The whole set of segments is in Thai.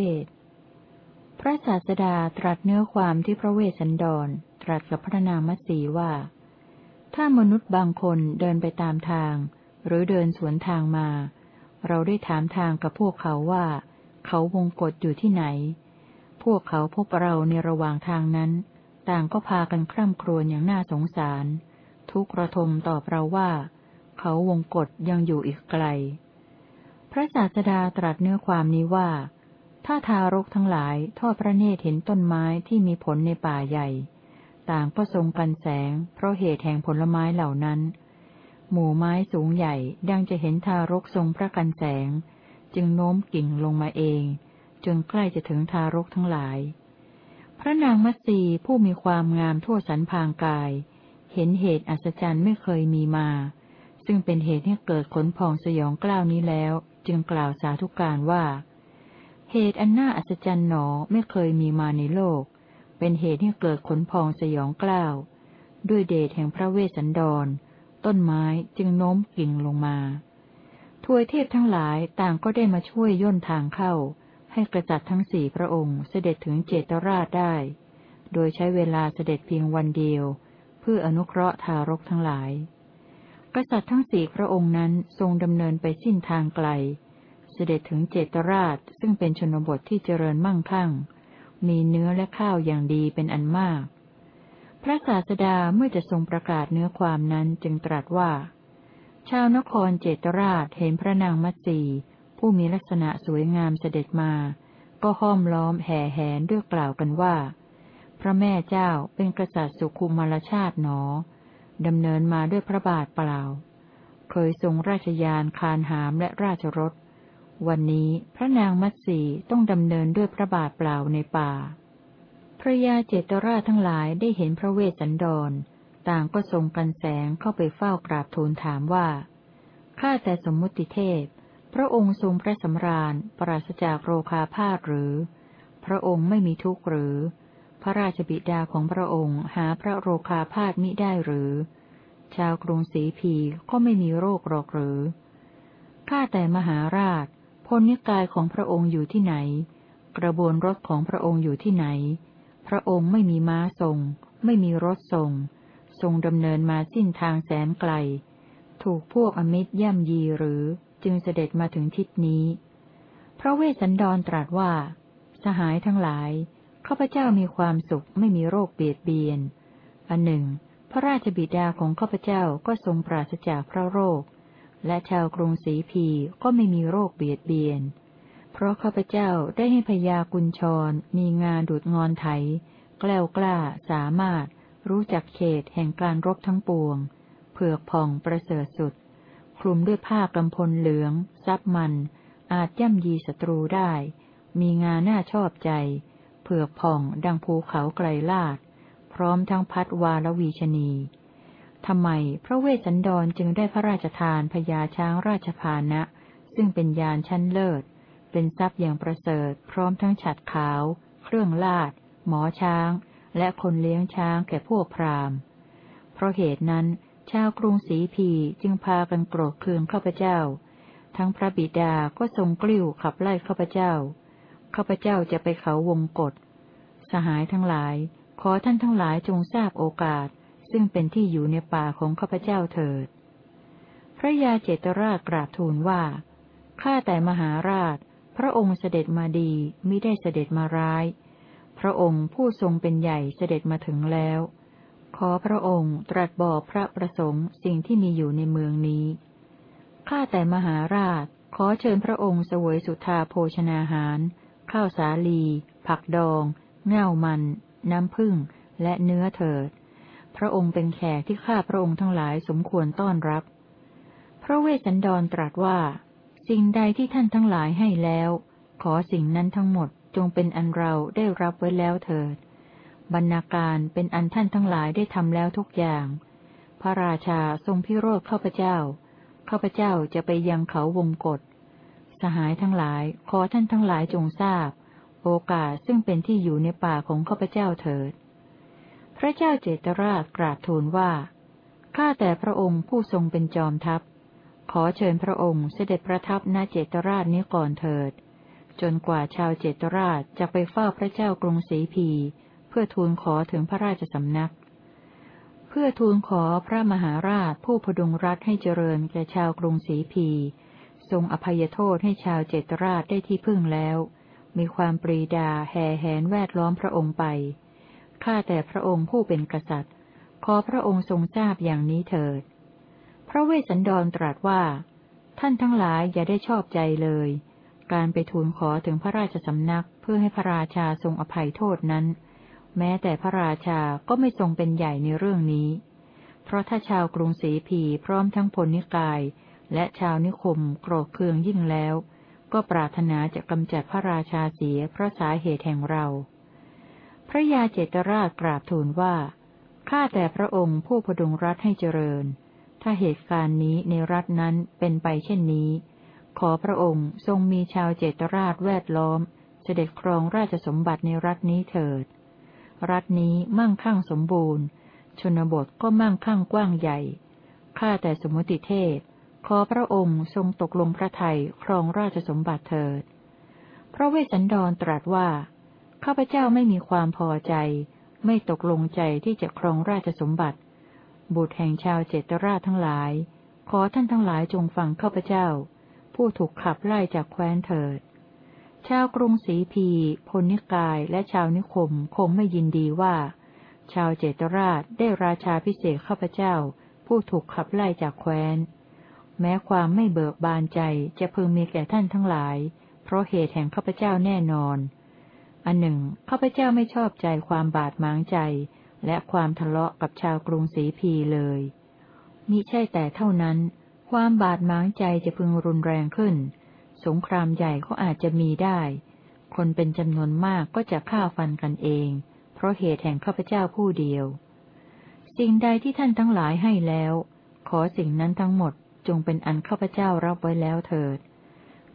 เวทพระศาสดาตรัสเนื้อความที่พระเวสสันดร ตรัสกับพระนางมัตสีว่า ถ้ามนุษย์บางคนเดินไปตามทาง หรือเดินสวนทางมา เราได้ถามทางกับพวกเขาว่า เขาวงกฏอยู่ที่ไหน พวกเขาพบเราในระหว่างทางนั้น ต่างก็พากันคร่ำครวญอย่างน่าสงสาร ทุกระทมตอบเราว่า เขาวงกฏยังอยู่อีกไกลพระศาสดาตรัสเนื้อความนี้ว่า ถ้าทารกทั้งหลายทอดพระเนตรเห็นต้นไม้ที่มีผลในป่าใหญ่ ต่างก็ทรงกันแสง เพราะเหตุแห่งผลไม้เหล่านั้น หมู่ไม้สูงใหญ่ดังจะเห็นทารกทรงพระกันแสง จึงโน้มกิ่งลงมาเอง จนใกล้จะถึงทารกทั้งหลาย พระนางมัตสีผู้มีความงามทั่วสันพางกาย เห็นเหตุอัศจรรย์ไม่เคยมีมา ซึ่งเป็นเหตุให้เกิดขนพองสยองกล้าวนี้แล้ว จึงกล่าวสาธุการว่า เหตุอันน่าอัศจรรย์หนอไม่เคยมีมาในโลก เป็นเหตุให้เกิดขนพองสยองกล้าว ด้วยเดชแห่งพระเวสสันดร ต้นไม้จึงโน้มกิ่งลงมาทวยเทพทั้งหลายต่างก็ได้มาช่วยย่นทางเข้า ให้กระจัดทั้งสี่พระองค์เสด็จถึงเจตราชได้ โดยใช้เวลาเสด็จเพียงวันเดียว เพื่ออนุเคราะห์ทารกทั้งหลาย กษัตริย์ทั้งสี่พระองค์นั้นทรงดำเนินไปสิ้นทางไกล สด็จถึงเจตราชซึ่งเป็นชนบทที่เจริญมั่งคั่ง มีเนื้อและข้าวอย่างดีเป็นอันมาก พระศาสดาเมื่อจะทรงประกาศเนื้อความนั้นจึงตรัสว่า ชาวนครเจตราชเห็นพระนางมัตสีผู้มีลักษณะสวยงามเสด็จมา ก็ห้อมล้อมแห่แหนด้วยกล่าวกันว่า พระแม่เจ้าเป็นกษัตริย์สุขุมารชาติหนอดำเนินมาด้วยพระบาทเปล่า เคยทรงราชยานคานหามและราชรถ วันนี้พระนางมัตสีต้องดำเนินด้วยพระบาทเปล่าในป่า พระยาเจตราทั้งหลายได้เห็นพระเวสสันดร ต่างก็ทรงกันแสงเข้าไปเฝ้ากราบทูลถามว่า ข้าแต่สมมุติเทพ พระองค์ทรงพระสำราญ ปราศจากโรคาพาธหรือ พระองค์ไม่มีทุกข์หรือ พระราชบิดาของพระองค์หาพระโรคาพาธมิได้หรือ ชาวกรุงศรีพีก็ไม่มีโรคหรอกหรือข้าแต่มหาราช พลนิกายของพระองค์อยู่ที่ไหน กระบวนรถของพระองค์อยู่ที่ไหน พระองค์ไม่มีม้าทรง ไม่มีรถทรง ทรงดำเนินมาสิ้นทางแสนไกล ถูกพวกอมิตรย่ำยีหรือจึงเสด็จมาถึงทิศนี้ พระเวสสันดรตรัสว่า สหายทั้งหลาย ข้าพเจ้ามีความสุขไม่มีโรคเบียดเบียน อันหนึ่ง พระราชบิดาของข้าพเจ้าก็ทรงปราศจากพระโรค และชาวกรุงศรีพีก็ไม่มีโรคเบียดเบียน เพราะข้าพเจ้าได้ให้พยากุญชร มีงานดูดงอนไถ แกล้วกล้า สามารถ รู้จักเขตแห่งการรบทั้งปวง เผือกผ่องประเสริฐสุด คลุมด้วยผ้ากำพลเหลือง ซับมัน อาจย่ำยีศัตรูได้ มีงานน่าชอบใจ เผือกผ่องดังภูเขาไกลลาด พร้อมทั้งพัดวาลวีชนี ทำไมพระเวสสันดรจึงได้พระราชทานพญาช้างราชพานะ ซึ่งเป็นยานชั้นเลิศ เป็นทรัพย์อย่างประเสริฐ พร้อมทั้งฉัดขาว เครื่องลาด หมอช้าง และคนเลี้ยงช้างแก่พวกพราหมณ์ เพราะเหตุนั้น ชาวกรุงศรีพีจึงพากันโกรธเคืองข้าพเจ้า ทั้งพระบิดาก็ทรงกลิ้วขับไล่ข้าพเจ้า ข้าพเจ้าจะไปเขาวงกฏสหายทั้งหลาย ขอท่านทั้งหลายจงทราบโอกาส ซึ่งเป็นที่อยู่ในป่าของข้าพเจ้าเถิด พระยาเจตราชกราบทูลว่า ข้าแต่มหาราช พระองค์เสด็จมาดีมิได้เสด็จมาร้าย พระองค์ผู้ทรงเป็นใหญ่เสด็จมาถึงแล้ว ขอพระองค์ตรัสบอกพระประสงค์สิ่งที่มีอยู่ในเมืองนี้ ข้าแต่มหาราช ขอเชิญพระองค์เสวยสุธาโภชนาหาร ข้าวสาลี ผักดอง เง่ามัน น้ำผึ้งและเนื้อเถิด ระองค์เป็นแขกที่ข้าพระองค์ทั้งหลายสมควรต้อนรับ พระเวสสันดรตรัสว่า สิ่งใดที่ท่านทั้งหลายให้แล้ว ขอสิ่งนั้นทั้งหมดจงเป็นอันเราได้รับไว้แล้วเถิด บรรณาการเป็นอันท่านทั้งหลายได้ทำแล้วทุกอย่าง พระราชาทรงพิโรธข้าพเจ้า ข้าพเจ้าจะไปยังเขาวงกฏสหายทั้งหลาย ขอท่านทั้งหลายจงทราบ โอกาสซึ่งเป็นที่อยู่ในป่าของข้าพเจ้าเถิด พระเจ้าเจตราชกราบทูลว่า ข้าแต่พระองค์ผู้ทรงเป็นจอมทัพ ขอเชิญพระองค์เสด็จประทับณเจตราชนี้ก่อนเถิด จนกว่าชาวเจตราชจะไปเฝ้าพระเจ้ากรุงศรีพี เพื่อทูลขอถึงพระราชสำนัก เพื่อทูลขอพระมหาราชผู้พดุงรัฐให้เจริญแก่ชาวกรุงศรีพี ทรงอภัยโทษให้ชาวเจตราชได้ที่พึ่งแล้ว มีความปรีดาแห่แหนแวดล้อมพระองค์ไป ข้าแต่พระองค์ผู้เป็นกษัตริย์ ขอพระองค์ทรงทราบอย่างนี้เถิด พระเวสสันดรตรัสว่า ท่านทั้งหลายอย่าได้ชอบใจเลย การไปทูลขอถึงพระราชสำนักเพื่อให้พระราชาทรงอภัยโทษนั้น แม้แต่พระราชาก็ไม่ทรงเป็นใหญ่ในเรื่องนี้ เพราะถ้าชาวกรุงศรีพีพร้อมทั้งพลนิกาย และชาวนิคมโกรธเคืองยิ่งแล้ว ก็ปรารถนาจะกำจัดพระราชาเสียเพราะสาเหตุแห่งเรา พระยาเจตราชกราบทูลว่า ข้าแต่พระองค์ผู้พดุงรัฐให้เจริญ ถ้าเหตุการณ์นี้ในรัฐนั้นเป็นไปเช่นนี้ ขอพระองค์ทรงมีชาวเจตราชแวดล้อม เสด็จครองราชสมบัติในรัฐนี้เถิด รัฐนี้มั่งคั่งสมบูรณ์ ชนบทก็มั่งคั่งกว้างใหญ่ ข้าแต่สมุติเทพ ขอพระองค์ทรงตกลงพระทัยครองราชสมบัติเถิด พระเวสสันดรตรัสว่า ข้าพเจ้าไม่มีความพอใจ ไม่ตกลงใจที่จะครองราชสมบัติ บุตรแห่งชาวเจตราชทั้งหลาย ขอท่านทั้งหลายจงฟังข้าพเจ้า ผู้ถูกขับไล่จากแคว้นเถิด ชาวกรุงศรีพีพลนิกายและชาวนิคมคงไม่ยินดีว่า ชาวเจตราชได้ราชาพิเศษข้าพเจ้า ผู้ถูกขับไล่จากแคว้น แม้ความไม่เบิกบานใจจะพึงมีแก่ท่านทั้งหลาย เพราะเหตุแห่งข้าพเจ้าแน่นอน อันหนึ่งข้าพเจ้าไม่ชอบใจความบาดหมางใจ และความทะเลาะกับชาวกรุงศรีพีเลยมิใช่แต่เท่านั้น ความบาดหมางใจจะพึงรุนแรงขึ้น สงครามใหญ่ก็อาจจะมีได้ คนเป็นจำนวนมากก็จะฆ่าฟันกันเอง เพราะเหตุแห่งข้าพเจ้าผู้เดียว สิ่งใดที่ท่านทั้งหลายให้แล้ว ขอสิ่งนั้นทั้งหมดจงเป็นอันข้าพเจ้ารับไว้แล้วเถิด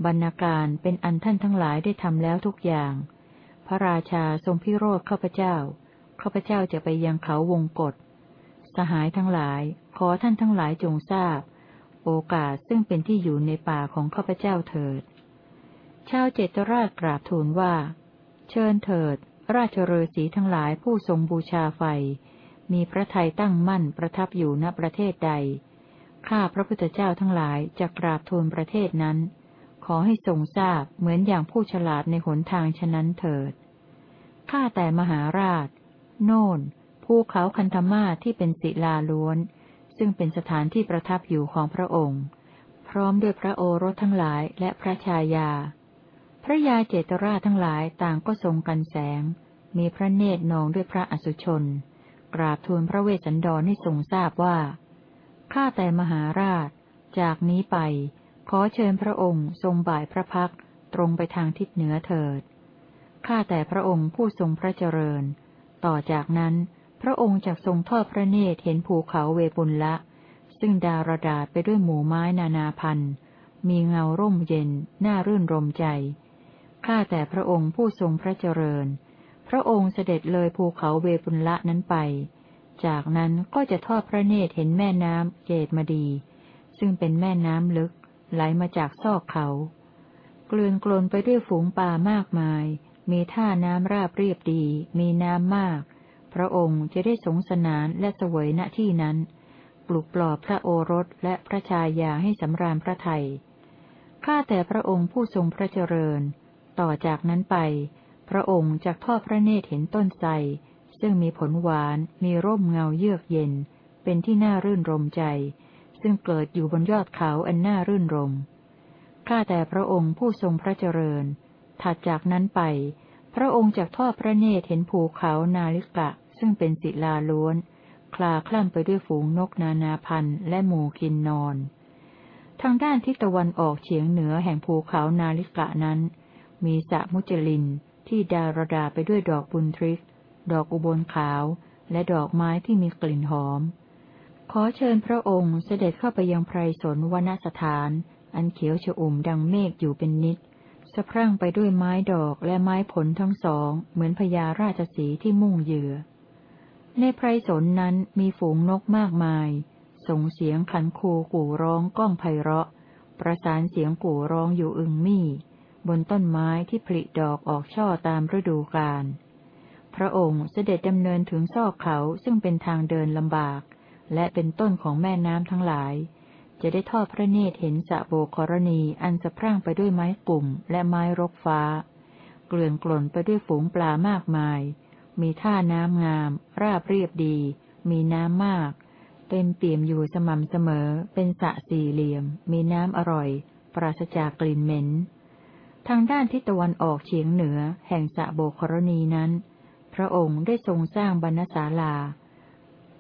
บรรณาการเป็นอันท่านทั้งหลายได้ทำแล้วทุกอย่าง พระราชาทรงพิโรธข้าพเจ้า ข้าพเจ้าจะไปยังเขาวงกฏสหายทั้งหลาย ขอท่านทั้งหลายจงทราบ โอกาสซึ่งเป็นที่อยู่ในป่าของข้าพเจ้าเถิด ชาวเจตราชกราบทูลว่า เชิญเถิด ราชฤาษีทั้งหลายผู้ทรงบูชาไฟ มีพระทัยตั้งมั่นประทับอยู่ณประเทศใด ข้าพระพุทธเจ้าทั้งหลายจะกราบทูลประเทศนั้น ขอให้ทรงทราบเหมือนอย่างผู้ฉลาดในหนทางฉะนั้นเถิด ข้าแต่มหาราช โน่นภูเขาคันธมาที่เป็นศิลาล้วน ซึ่งเป็นสถานที่ประทับอยู่ของพระองค์ พร้อมด้วยพระโอรสทั้งหลายและพระชายา พระยาเจตราทั้งหลายต่างก็ทรงกันแสง มีพระเนตรนองด้วยพระอสุชน กราบทูลพระเวสสันดรให้ทรงทราบว่า ข้าแต่มหาราช จากนี้ไป ขอเชิญพระองค์ทรงบ่ายพระพักตรงไปทางทิศเหนือเถิด ข้าแต่พระองค์ผู้ทรงพระเจริญ ต่อจากนั้นพระองค์จักทรงทอดพระเนตรเห็นภูเขาเวปุลละ ซึ่งดารดาไปด้วยหมู่ไม้นานาพันธ์มีเงาร่มเย็น น่ารื่นรมใจ ข้าแต่พระองค์ผู้ทรงพระเจริญ พระองค์เสด็จเลยภูเขาเวปุลละนั้นไป จากนั้นก็จะทอดพระเนตรเห็นแม่น้ำเกตมาดี ซึ่งเป็นแม่น้ำลึก ไหลมาจากซอกเขา เกลื่อนกลนไปด้วยฝูงปลามากมาย มีท่าน้ำราบเรียบดี มีน้ำมาก พระองค์จะได้สงสนานและเสวยณที่นั้น ปลุกปลอบพระโอรสและพระชายาให้สำราญพระไทยข้าแต่พระองค์ผู้ทรงพระเจริญ ต่อจากนั้นไป พระองค์จะทอดพระเนตรเห็นต้นไทรซึ่งมีผลหวาน มีร่มเงาเยือกเย็น เป็นที่น่ารื่นรมใจ ซึ่งเกิดอยู่บนยอดเขาอันน่ารื่นรม ข้าแต่พระองค์ผู้ทรงพระเจริญ ถัดจากนั้นไป พระองค์จะทอดพระเนตรเห็นภูเขานาลิกะ ซึ่งเป็นศิลาล้วน คลาคล่ำไปด้วยฝูงนกนานาพันธ์และหมูกินนอน ทางด้านทิศตะวันออกเฉียงเหนือแห่งภูเขานาลิกะนั้น มีสะมุจลินที่ดารดาไปด้วยดอกบุญทริก ดอกอุบลขาว และดอกไม้ที่มีกลิ่นหอม ขอเชิญพระองค์เสด็จเข้าไปยังไพรสนวนสถาน อันเขียวชอุ่มดังเมฆอยู่เป็นนิดสะพรั่งไปด้วยไม้ดอกและไม้ผลทั้งสอง เหมือนพญาราชสีที่มุ่งเหยื่อ ในไพรสนนั้นมีฝูงนกมากมาย ส่งเสียงขันคูกู่ร้องก้องไพเราะ ประสานเสียงกู่ร้องอยู่อึงมี่ บนต้นไม้ที่ผลิดอกออกช่อตามฤดูกาล พระองค์เสด็จดำเนินถึงซอกเขาซึ่งเป็นทางเดินลำบาก และเป็นต้นของแม่น้ำทั้งหลาย จะได้ทอดพระเนตรเห็นสะโบกรณีอันสะพรั่งไปด้วยไม้กลุ่มและไม้รกฟ้า เกลื่อนกล่นไปด้วยฝูงปลามากมาย มีท่าน้ำงาม ราบเรียบดี มีน้ำมาก เต็มเปี่ยมอยู่สม่ำเสมอ เป็นสะสี่เหลี่ยม มีน้ำอร่อย ปราศจากกลิ่นเหม็น ทางด้านทิศตะวันออกเฉียงเหนือ แห่งสะโบกรณีนั้น พระองค์ได้ทรงสร้างบรรณศาลา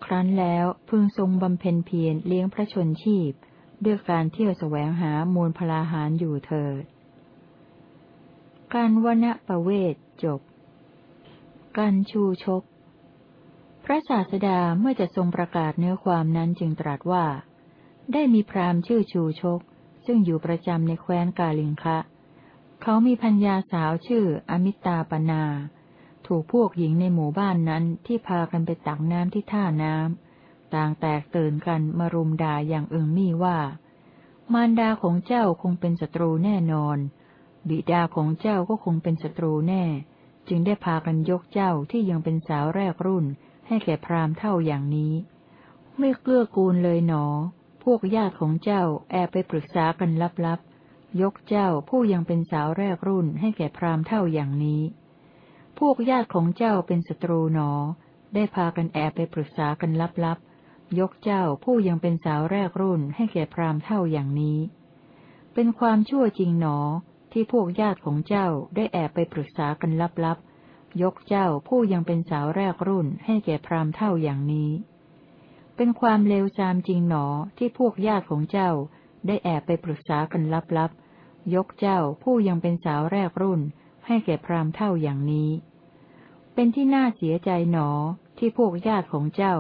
ครั้นแล้วพึงทรงบำเพ็ญเพียรเลี้ยงพระชนชีพ ด้วยการเที่ยวแสวงหามูลพลาหารอยู่เถิด การวณประเวทจบ การชูชก พระศาสดาเมื่อจะทรงประกาศเนื้อความนั้นจึงตรัสว่า ได้มีพราหมณ์ชื่อชูชก ซึ่งอยู่ประจำในแคว้นกาลิงคะ เขามีพัญญาสาวชื่ออมิตาปนา ถูกพวกหญิงในหมู่บ้านนั้นที่พากันไปตักน้ำที่ท่าน้ำต่างแตกตื่นกันมารุมด่าอย่างเอึงมี่ว่า มารดาของเจ้าคงเป็นศัตรูแน่นอน บิดาของเจ้าก็คงเป็นศัตรูแน่ จึงได้พากันยกเจ้าที่ยังเป็นสาวแรกรุ่น ให้แก่พราหม์เท่าอย่างนี้ ไม่เกลือกูลเลยหนอ พวกญาติของเจ้าแอบไปปรึกษากันลับๆยกเจ้าผู้ยังเป็นสาวแรกรุ่นให้แก่พราหม์เท่าอย่างนี้ พวกญาติของเจ้าเป็นศัตรูหนอ ได้พากันแอบไปปรึกษากันลับๆ ยกเจ้าผู้ยังเป็นสาวแรกรุ่นให้แก่พรามเท่าอย่างนี้ เป็นความชั่วจริงหนอ ที่พวกญาติของเจ้าได้แอบไปปรึกษากันลับๆ ยกเจ้าผู้ยังเป็นสาวแรกรุ่นให้แก่พรามเท่าอย่างนี้ เป็นความเลวทรามจริงหนอที่พวกญาติของเจ้าได้แอบไปปรึกษากันลับๆ ยกเจ้าผู้ยังเป็นสาวแรกรุ่น ให้แก่พราหมณ์เท่าอย่างนี้ เป็นที่น่าเสียใจหนอที่พวกญาติของเจ้า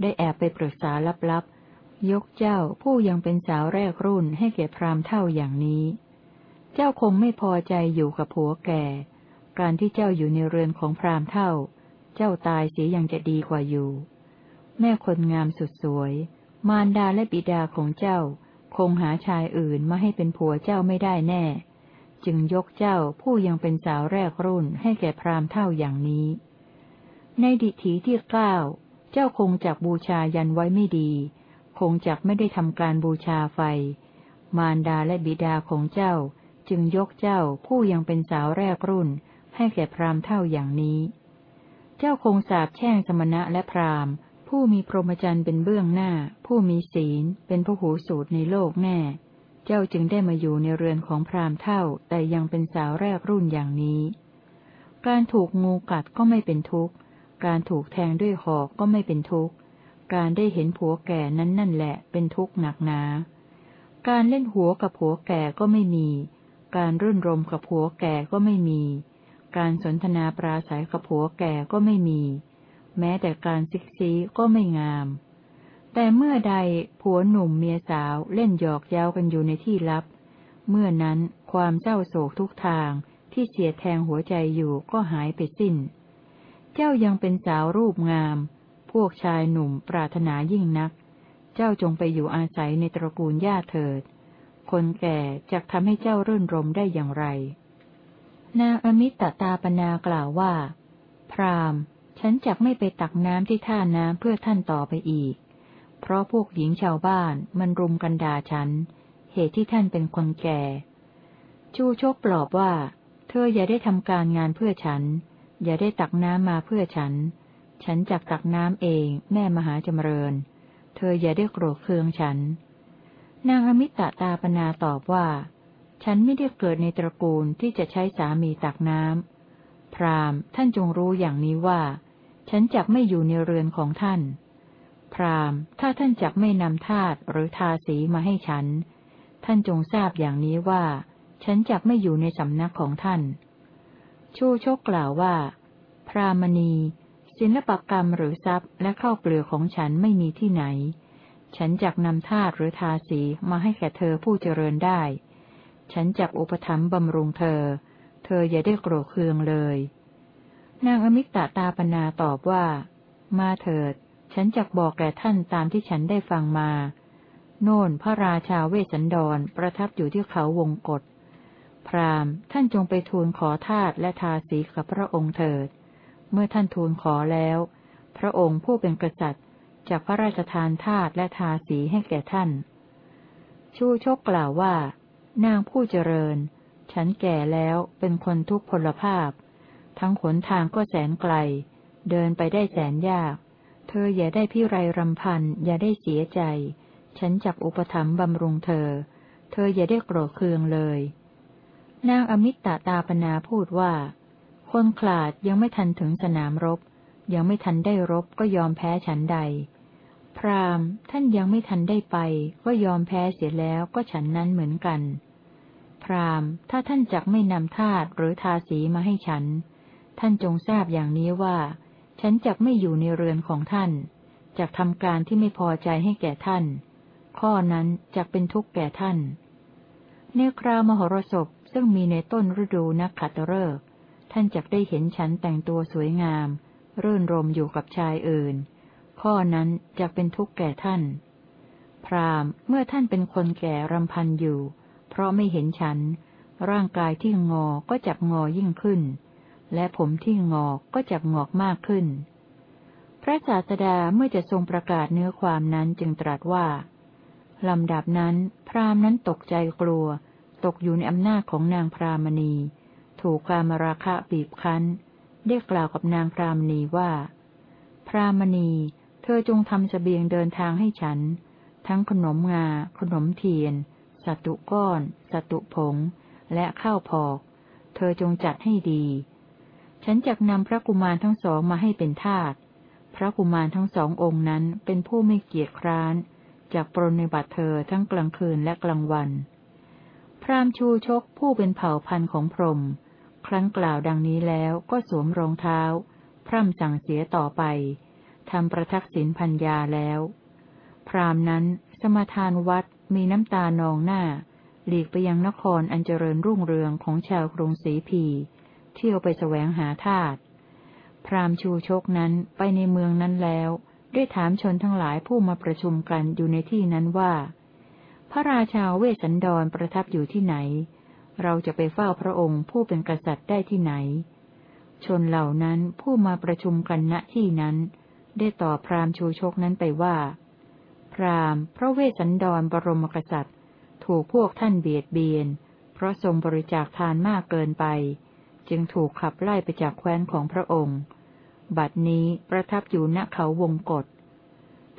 ได้แอบไปปรึกษาลับๆ ยกเจ้าผู้ยังเป็นสาวแรกรุ่นให้แก่พราหมณ์เท่าอย่างนี้ เจ้าคงไม่พอใจอยู่กับผัวแก่ การที่เจ้าอยู่ในเรือนของพราหมณ์เท่า เจ้าตายเสียยังจะดีกว่าอยู่ แม่คนงามสุดสวย มารดาและบิดาของเจ้า คงหาชายอื่นมาให้เป็นผัวเจ้าไม่ได้แน่ จึงยกเจ้าผู้ยังเป็นสาวแรกรุ่นให้แก่พราหม์เท่าอย่างนี้ ในดิถีที่เก้าเจ้าคงจักบูชายันไว้ไม่ดี คงจักไม่ได้ทำการบูชาไฟ มารดาและบิดาของเจ้าจึงยกเจ้าผู้ยังเป็นสาวแรกรุ่น ให้แก่พราหม์เท่าอย่างนี้ เจ้าคงสาบแช่งสมณะและพราหม์ผู้มีพรหมจรรย์เป็นเบื้องหน้า ผู้มีศีล เป็นผู้หูสูตรในโลกแน่ เจ้าจึงได้มาอยู่ในเรือนของพราหมณ์เท่าแต่ยังเป็นสาวแรกรุ่นอย่างนี้ การถูกงูกัดก็ไม่เป็นทุกข์ การถูกแทงด้วยหอกก็ไม่เป็นทุกข์ การได้เห็นผัวแก่นั้นนั่นแหละเป็นทุกข์หนักหนา การเล่นหัวกับผัวแก่ก็ไม่มี การรื่นรมกับผัวแก่ก็ไม่มี การสนทนาปราศัยกับผัวแก่ก็ไม่มี แม้แต่การซิกซีก็ไม่งาม แต่เมื่อใดผัวหนุ่มเมียสาวเล่นหยอกเย้ากันอยู่ในที่ลับ เมื่อนั้นความเศร้าโศกทุกทางที่เสียแทงหัวใจอยู่ก็หายไปสิ้น เจ้ายังเป็นสาวรูปงาม พวกชายหนุ่มปรารถนายิ่งนัก เจ้าจงไปอยู่อาศัยในตระกูลญาเถิด คนแก่จะทำให้เจ้ารื่นรมได้อย่างไร นางอมิตตาปนากล่าวว่า พรามฉันจักไม่ไปตักน้ำที่ท่าน้ำเพื่อท่านต่อไปอีก เพราะพวกหญิงชาวบ้านมันรุมกันด่าฉัน เหตุที่ท่านเป็นคนแก่ ชูชกปลอบว่า เธออย่าได้ทำการงานเพื่อฉัน อย่าได้ตักน้ำมาเพื่อฉัน ฉันจักตักน้ำเองแม่มหาจำเริญ เธออย่าได้โกรธเคืองฉัน นางอมิตรตาปนาตอบว่า ฉันไม่ได้เกิดในตระกูลที่จะใช้สามีตักน้ำพรามท่านจงรู้อย่างนี้ว่า ฉันจักไม่อยู่ในเรือนของท่าน พรามถ้าท่านจักไม่นำทาตุหรือทาสีมาให้ฉัน ท่านจงทราบอย่างนี้ว่า ฉันจักไม่อยู่ในสำนักของท่าน ชูชกกล่าวว่า พรามณี ศิลปกรรมหรือทรัพย์และข้าวเปลือกของฉันไม่มีที่ไหน ฉันจักนำทาตุหรือทาสีมาให้แก่เธอผู้เจริญได้ ฉันจักอุปถัมภ์บำรุงเธอ เธออย่าได้โกรธเคืองเลย นางอมิตรตาปนาตอบว่า มาเถิด ฉันจักบอกแก่ท่านตามที่ฉันได้ฟังมา โน่นพระราชาเวสันดรประทับอยู่ที่เขาวงกฏพราหมณ์ท่านจงไปทูลขอทาสและทาสีกับพระองค์เถิด เมื่อท่านทูลขอแล้ว พระองค์ผู้เป็นกษัตริย์จากพระราชทานทาสและทาสีให้แก่ท่าน ชูชกกล่าวว่า นางผู้เจริญ ฉันแก่แล้วเป็นคนทุกพลภาพ ทั้งขนทางก็แสนไกล เดินไปได้แสนยาก เธออย่าได้พิไรรำพัน อย่าได้เสียใจ ฉันจักอุปถัมภ์บำรุงเธอ เธออย่าได้โกรธเคืองเลย นางอมิตตตาปนาพูดว่า คนขลาดยังไม่ทันถึงสนามรบ ยังไม่ทันได้รบก็ยอมแพ้ฉันใด พราหมณ์ท่านยังไม่ทันได้ไป ก็ยอมแพ้เสียแล้วก็ฉันนั้นเหมือนกัน พราหมณ์ถ้าท่านจักไม่นำทาตหรือทาสีมาให้ฉัน ท่านจงทราบอย่างนี้ว่า ฉันจักไม่อยู่ในเรือนของท่านจักทำการที่ไม่พอใจให้แก่ท่าน ข้อนั้นจักเป็นทุกข์แก่ท่านเนครามหรสพซึ่งมีในต้นฤดูนักขัตฤกษ์ท่านจักได้เห็นฉันแต่งตัวสวยงาม รื่นรมอยู่กับชายอื่น ข้อนั้นจะเป็นทุกข์แก่ท่าน พรามเมื่อท่านเป็นคนแก่รำพันอยู่ เพราะไม่เห็นฉัน ร่างกายที่งอก็จักงอยิ่งขึ้น และผมที่งอกก็จักงอกมากขึ้น พระศาสดาเมื่อจะทรงประกาศเนื้อความนั้นจึงตรัสว่า ลำดับนั้น พรามนั้นตกใจกลัว ตกอยู่ในอำนาจของนางพรามณี ถูกความราคะบีบคั้น ได้กล่าวกับนางพรามณีว่า พรามณี เธอจงทำสเสบียงเดินทางให้ฉัน ทั้งขนมงา ขนมเทียนสตุก้อนสตุผง และข้าวพอก เธอจงจัดให้ดี ฉันจะนำพระกุมารทั้งสองมาให้เป็นทาส พระกุมารทั้งสององค์นั้นเป็นผู้ไม่เกียจคร้านจากปรนในบัตเธอทั้งกลางคืนและกลางวัน พรามชูชกผู้เป็นเผ่าพันธุ์ของพรหมครั้นกล่าวดังนี้แล้วก็สวมรองเท้า พร่ำสั่งเสียต่อไปทำประทักษิณพัญญาแล้ว พรามนั้นสมทานวัดมีน้ำตานองหน้า หลีกไปยังนครอันเจริญรุ่งเรืองของชาวกรุงศรีพี เที่ยวไปแสวงหาทาตุพราหมชูชกนั้นไปในเมืองนั้นแล้ว ได้ถามชนทั้งหลายผู้มาประชุมกันอยู่ในที่นั้นว่า พระราชาเวสันดรประทับอยู่ที่ไหน เราจะไปเฝ้าพระองค์ผู้เป็นกษัตริย์ได้ที่ไหน ชนเหล่านั้นผู้มาประชุมกันณที่นั้น ได้ตอบพราหมณ์ชูชกนั้นไปว่า พราหมณ์ พระเวสสันดรบรมกษัตริย์ ถูกพวกท่านเบียดเบียน เพราะทรงบริจาคทานมากเกินไป จึงถูกขับไล่ไปจากแคว้นของพระองค์ บัดนี้ประทับอยู่ณเขาวงกฏ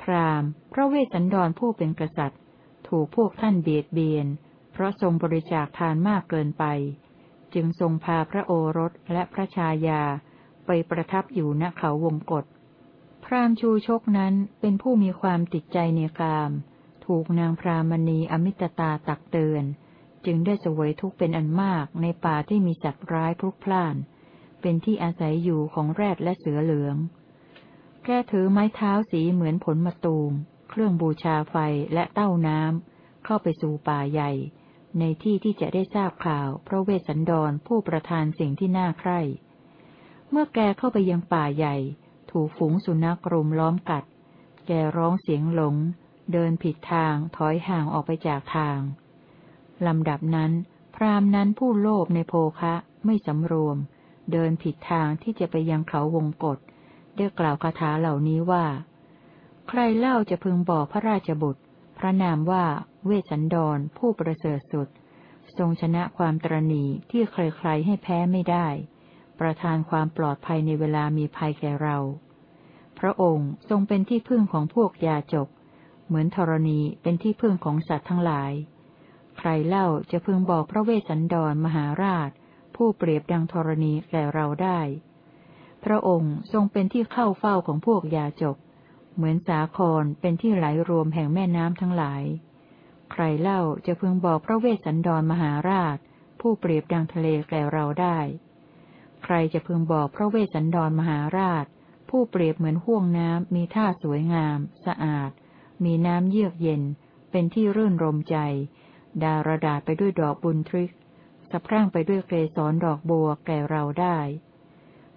พราหมณ์ พระเวสสันดรผู้เป็นกษัตริย์ ถูกพวกท่านเบียดเบียน เพราะทรงบริจาคทานมากเกินไป จึงทรงพาพระโอรสและพระชายา ไปประทับอยู่ณเขาวงกฏพรามชูชกนั้นเป็นผู้มีความติดใจในกาม ถูกนางพรามณีอมิตตาตักเตือน จึงได้เสวยทุกข์เป็นอันมากในป่าที่มีสัตว์ร้ายพลุกพล่าน เป็นที่อาศัยอยู่ของแรดและเสือเหลือง แกถือไม้เท้าสีเหมือนผลมะตูม เครื่องบูชาไฟและเต้าน้ำ เข้าไปสู่ป่าใหญ่ ในที่ที่จะได้ทราบข่าวพระเวสสันดรผู้ประทานสิ่งที่น่าใคร่ เมื่อแกเข้าไปยังป่าใหญ่ ถูกฝูงสุนัขรุมล้อมกัด แกร้องเสียงหลง เดินผิดทางถอยห่างออกไปจากทาง ลำดับนั้น พรามนั้นผู้โลภในโภคะไม่สำรวม เดินผิดทางที่จะไปยังเขาวงกฏได้กล่าวคาถาเหล่านี้ว่า ใครเล่าจะพึงบอกพระราชบุตร พระนามว่าเวสันดรผู้ประเสริฐสุด ทรงชนะความตรณีที่ใครๆให้แพ้ไม่ได้ ประทานความปลอดภัยในเวลามีภัยแก่เรา พระองค์ทรงเป็นที่พึ่งของพวกยาจก เหมือนธรณีเป็นที่พึ่งของสัตว์ทั้งหลาย ใครเล่าจะพึงบอกพระเวสสันดรมหาราช ผู้เปรียบดังธรณีแก่เราได้ พระองค์ทรงเป็นที่เข้าเฝ้าของพวกยาจก เหมือนสาครเป็นที่ไหลรวมแห่งแม่น้ำทั้งหลาย ใครเล่าจะพึงบอกพระเวสสันดรมหาราช ผู้เปรียบดังทะเลแก่เราได้ ใครจะพึงบอกพระเวสสันดรมหาราช ผู้เปรียบเหมือนห่วงน้ำมีท่าสวยงาม สะอาด มีน้ำเยือกเย็น เป็นที่รื่นรมใจ ดาระดาไปด้วยดอกบุญทริกสะพรั่งไปด้วยเกสรดอกบัวแก่เราได้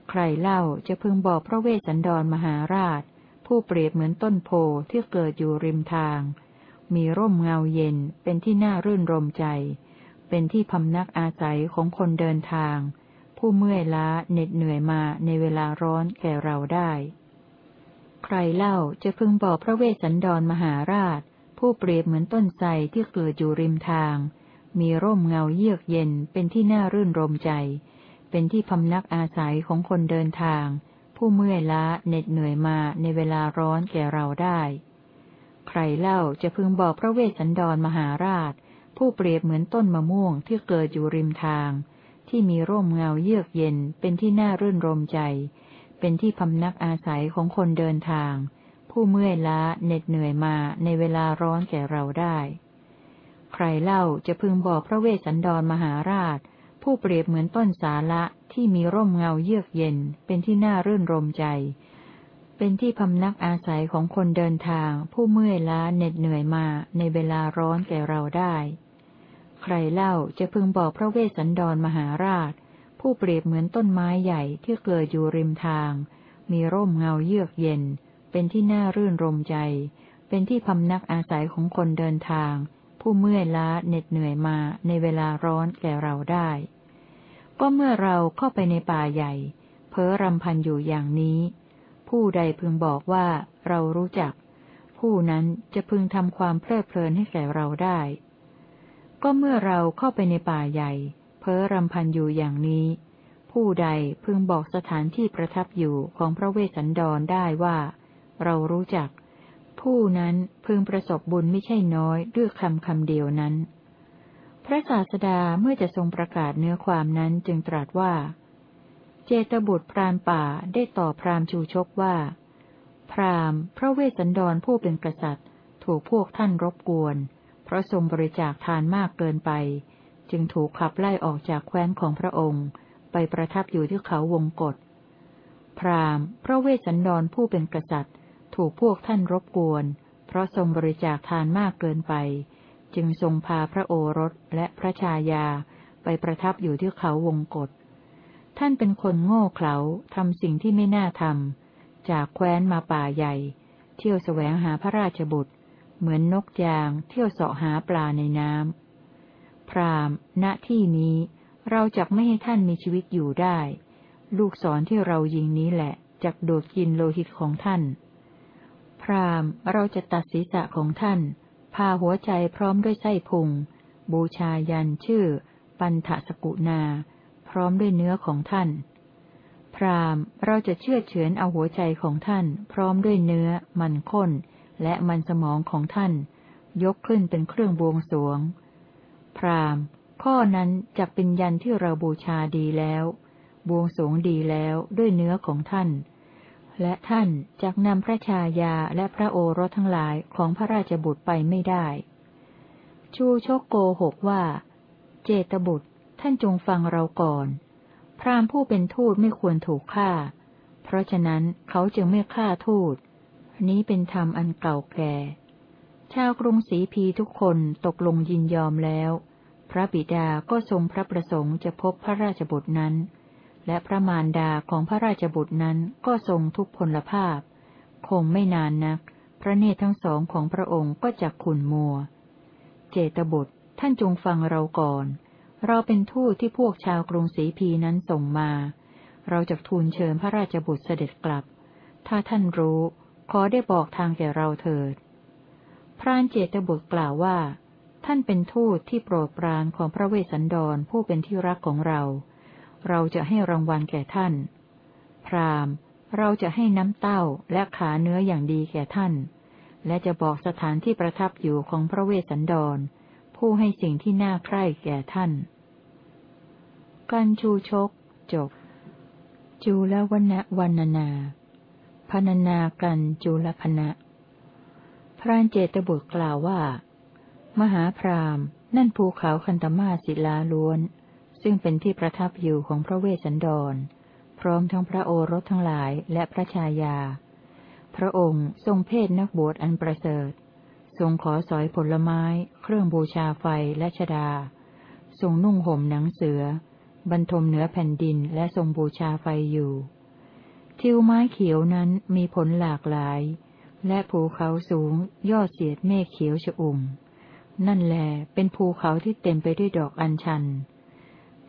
ใครเล่าจะพึงบอกพระเวสสันดรมหาราช ผู้เปรียบเหมือนต้นโพที่เกิดอยู่ริมทาง มีร่มเงาเย็นเป็นที่น่ารื่นรมใจ เป็นที่พำนักอาศัยของคนเดินทาง ผู้เมื่อยล้าเหน็ดเหนื่อยมาในเวลาร้อนแก่เราได้ ใครเล่าจะพึงบอกพระเวสสันดรมหาราช ผู้เปรียบเหมือนต้นไทรที่เกิดอยู่ริมทาง มีร่มเงาเยือกเย็นเป็นที่น่ารื่นรมใจ เป็นที่พำนักอาศัยของคนเดินทาง ผู้เมื่อยล้าเหน็ดเหนื่อยมาในเวลาร้อนแก่เราได้ ใครเล่าจะพึงบอกพระเวสสันดรมหาราช ผู้เปรียบเหมือนต้นมะม่วงที่เกิดอยู่ริมทาง ที่มีร่มเงาเยือกเย็นเป็นที่น่ารื่นรมใจ เป็นที่พำนักอาศัยของคนเดินทาง ผู้เมื่อยล้าเหน็ดเหนื่อยมาในเวลาร้อนแก่เราได้ ใครเล่าจะพึงบอกพระเวสสันดรมหาราช ผู้เปรียบเหมือนต้นสาละที่มีร่มเงาเยือกเย็น เป็นที่น่ารื่นรมใจ เป็นที่พำนักอาศัยของคนเดินทาง ผู้เมื่อยล้าเหน็ดเหนื่อยมาในเวลาร้อนแก่เราได้ ใครเล่าจะพึงบอกพระเวสสันดรมหาราช ผู้เปรียบเหมือนต้นไม้ใหญ่ที่เกิดอยู่ริมทาง มีร่มเงาเยือกเย็น เป็นที่น่ารื่นรมใจ เป็นที่พำนักอาศัยของคนเดินทาง ผู้เมื่อยล้าเหน็ดเหนื่อยมาในเวลาร้อนแก่เราได้ ก็เมื่อเราเข้าไปในป่าใหญ่ เพ้อรำพันอยู่อย่างนี้ ผู้ใดพึงบอกว่าเรารู้จัก ผู้นั้นจะพึงทำความเพลิดเพลินให้แก่เราได้ ก็เมื่อเราเข้าไปในป่าใหญ่ เพ้อรำพันอยู่อย่างนี้ผู้ใดพึงบอกสถานที่ประทับอยู่ของพระเวสสันดรได้ว่า เรารู้จัก ผู้นั้นพึงประสบบุญไม่ใช่น้อยด้วยคำคำเดียวนั้น พระศาสดาเมื่อจะทรงประกาศเนื้อความนั้นจึงตรัสว่า เจตบุตรพรานป่าได้ต่อพรามชูชกว่า พรามพระเวสสันดรผู้เป็นกษัตริย์ ถูกพวกท่านรบกวน เพราะทรงบริจาคทานมากเกินไป จึงถูกขับไล่ออกจากแคว้นของพระองค์ ไปประทับอยู่ที่เขาวงกฏพราหมณ์ พระเวสสันดรผู้เป็นกษัตริย์ ถูกพวกท่านรบกวน เพราะทรงบริจาคทานมากเกินไป จึงทรงพาพระโอรสและพระชายาไปประทับอยู่ที่เขาวงกฏท่านเป็นคนโง่เขลาทำสิ่งที่ไม่น่าทำ จากแคว้นมาป่าใหญ่ เที่ยวแสวงหาพระราชบุตร เหมือนนกยาง เที่ยวเสาะหาปลาในน้ำ พรามณที่นี้ เราจะไม่ให้ท่านมีชีวิตอยู่ได้ ลูกศรที่เรายิงนี้แหละจะกโดดกินโลหิตของท่าน พราหม์เราจะตัดศีรษะของท่าน พาหัวใจพร้อมด้วยไส้พุง บูชายันชื่อ ปันทสกุนา พร้อมด้วยเนื้อของท่าน พราหม์เราจะเชื่อเฉือนเอาหัวใจของท่าน พร้อมด้วยเนื้อ มันข้น และมันสมองของท่าน ยกขึ้นเป็นเครื่องบวงสรวง พราหม์ข้อนั้นจะเป็นยันที่เราบูชาดีแล้ว บวงสรวงดีแล้วด้วยเนื้อของท่าน และท่านจะนำพระชายาและพระโอรสทั้งหลายของพระราชบุตรไปไม่ได้ ชูชกโกหกว่า เจตบุตรท่านจงฟังเราก่อน พรามผู้เป็นทูตไม่ควรถูกฆ่า เพราะฉะนั้นเขาจึงไม่ฆ่าทูต นี้เป็นธรรมอันเก่าแก่ ชาวกรุงศรีพีทุกคนตกลงยินยอมแล้ว พระบิดาก็ทรงพระประสงค์จะพบพระราชบุตรนั้น และพระมารดาของพระราชบุตรนั้นก็ทรงทุกพลภาพ คงไม่นานนัก พระเนตรทั้งสองของพระองค์ก็จะขุนมัว เจตบุตรท่านจงฟังเราก่อน เราเป็นทูตที่พวกชาวกรุงศรีพีนั้นส่งมา เราจะทูลเชิญพระราชบุตรเสด็จกลับ ถ้าท่านรู้ขอได้บอกทางแก่เราเถิด พรานเจตบุตรกล่าวว่า ท่านเป็นทูตที่โปรดปรานของพระเวสสันดรผู้เป็นที่รักของเรา เราจะให้รางวัลแก่ท่าน พรามเราจะให้น้ำเต้าและขาเนื้ออย่างดีแก่ท่าน และจะบอกสถานที่ประทับอยู่ของพระเวสสันดร ผู้ให้สิ่งที่น่าใคร่แก่ท่าน กันชูชก จบ จูลวณวันนาพนานากันจุลพนะพระเจตบุตรกล่าวว่า มหาพรามนั่นภูเขาคันตมาศิลาล้วน ซึ่งเป็นที่ประทับอยู่ของพระเวสสันดร พร้อมทั้งพระโอรสทั้งหลายและพระชายา พระองค์ทรงเพศนักบวชอันประเสริฐ ทรงขอสอยผลไม้ เครื่องบูชาไฟและชดา ทรงนุ่งห่มหนังเสือ บรรทมเหนือแผ่นดินและทรงบูชาไฟอยู่ ทิวไม้เขียวนั้นมีผลหลากหลาย และภูเขาสูงยอดเสียดเมฆเขียวชอุ่มนั่นแลเป็นภูเขาที่เต็มไปด้วยดอกอัญชัน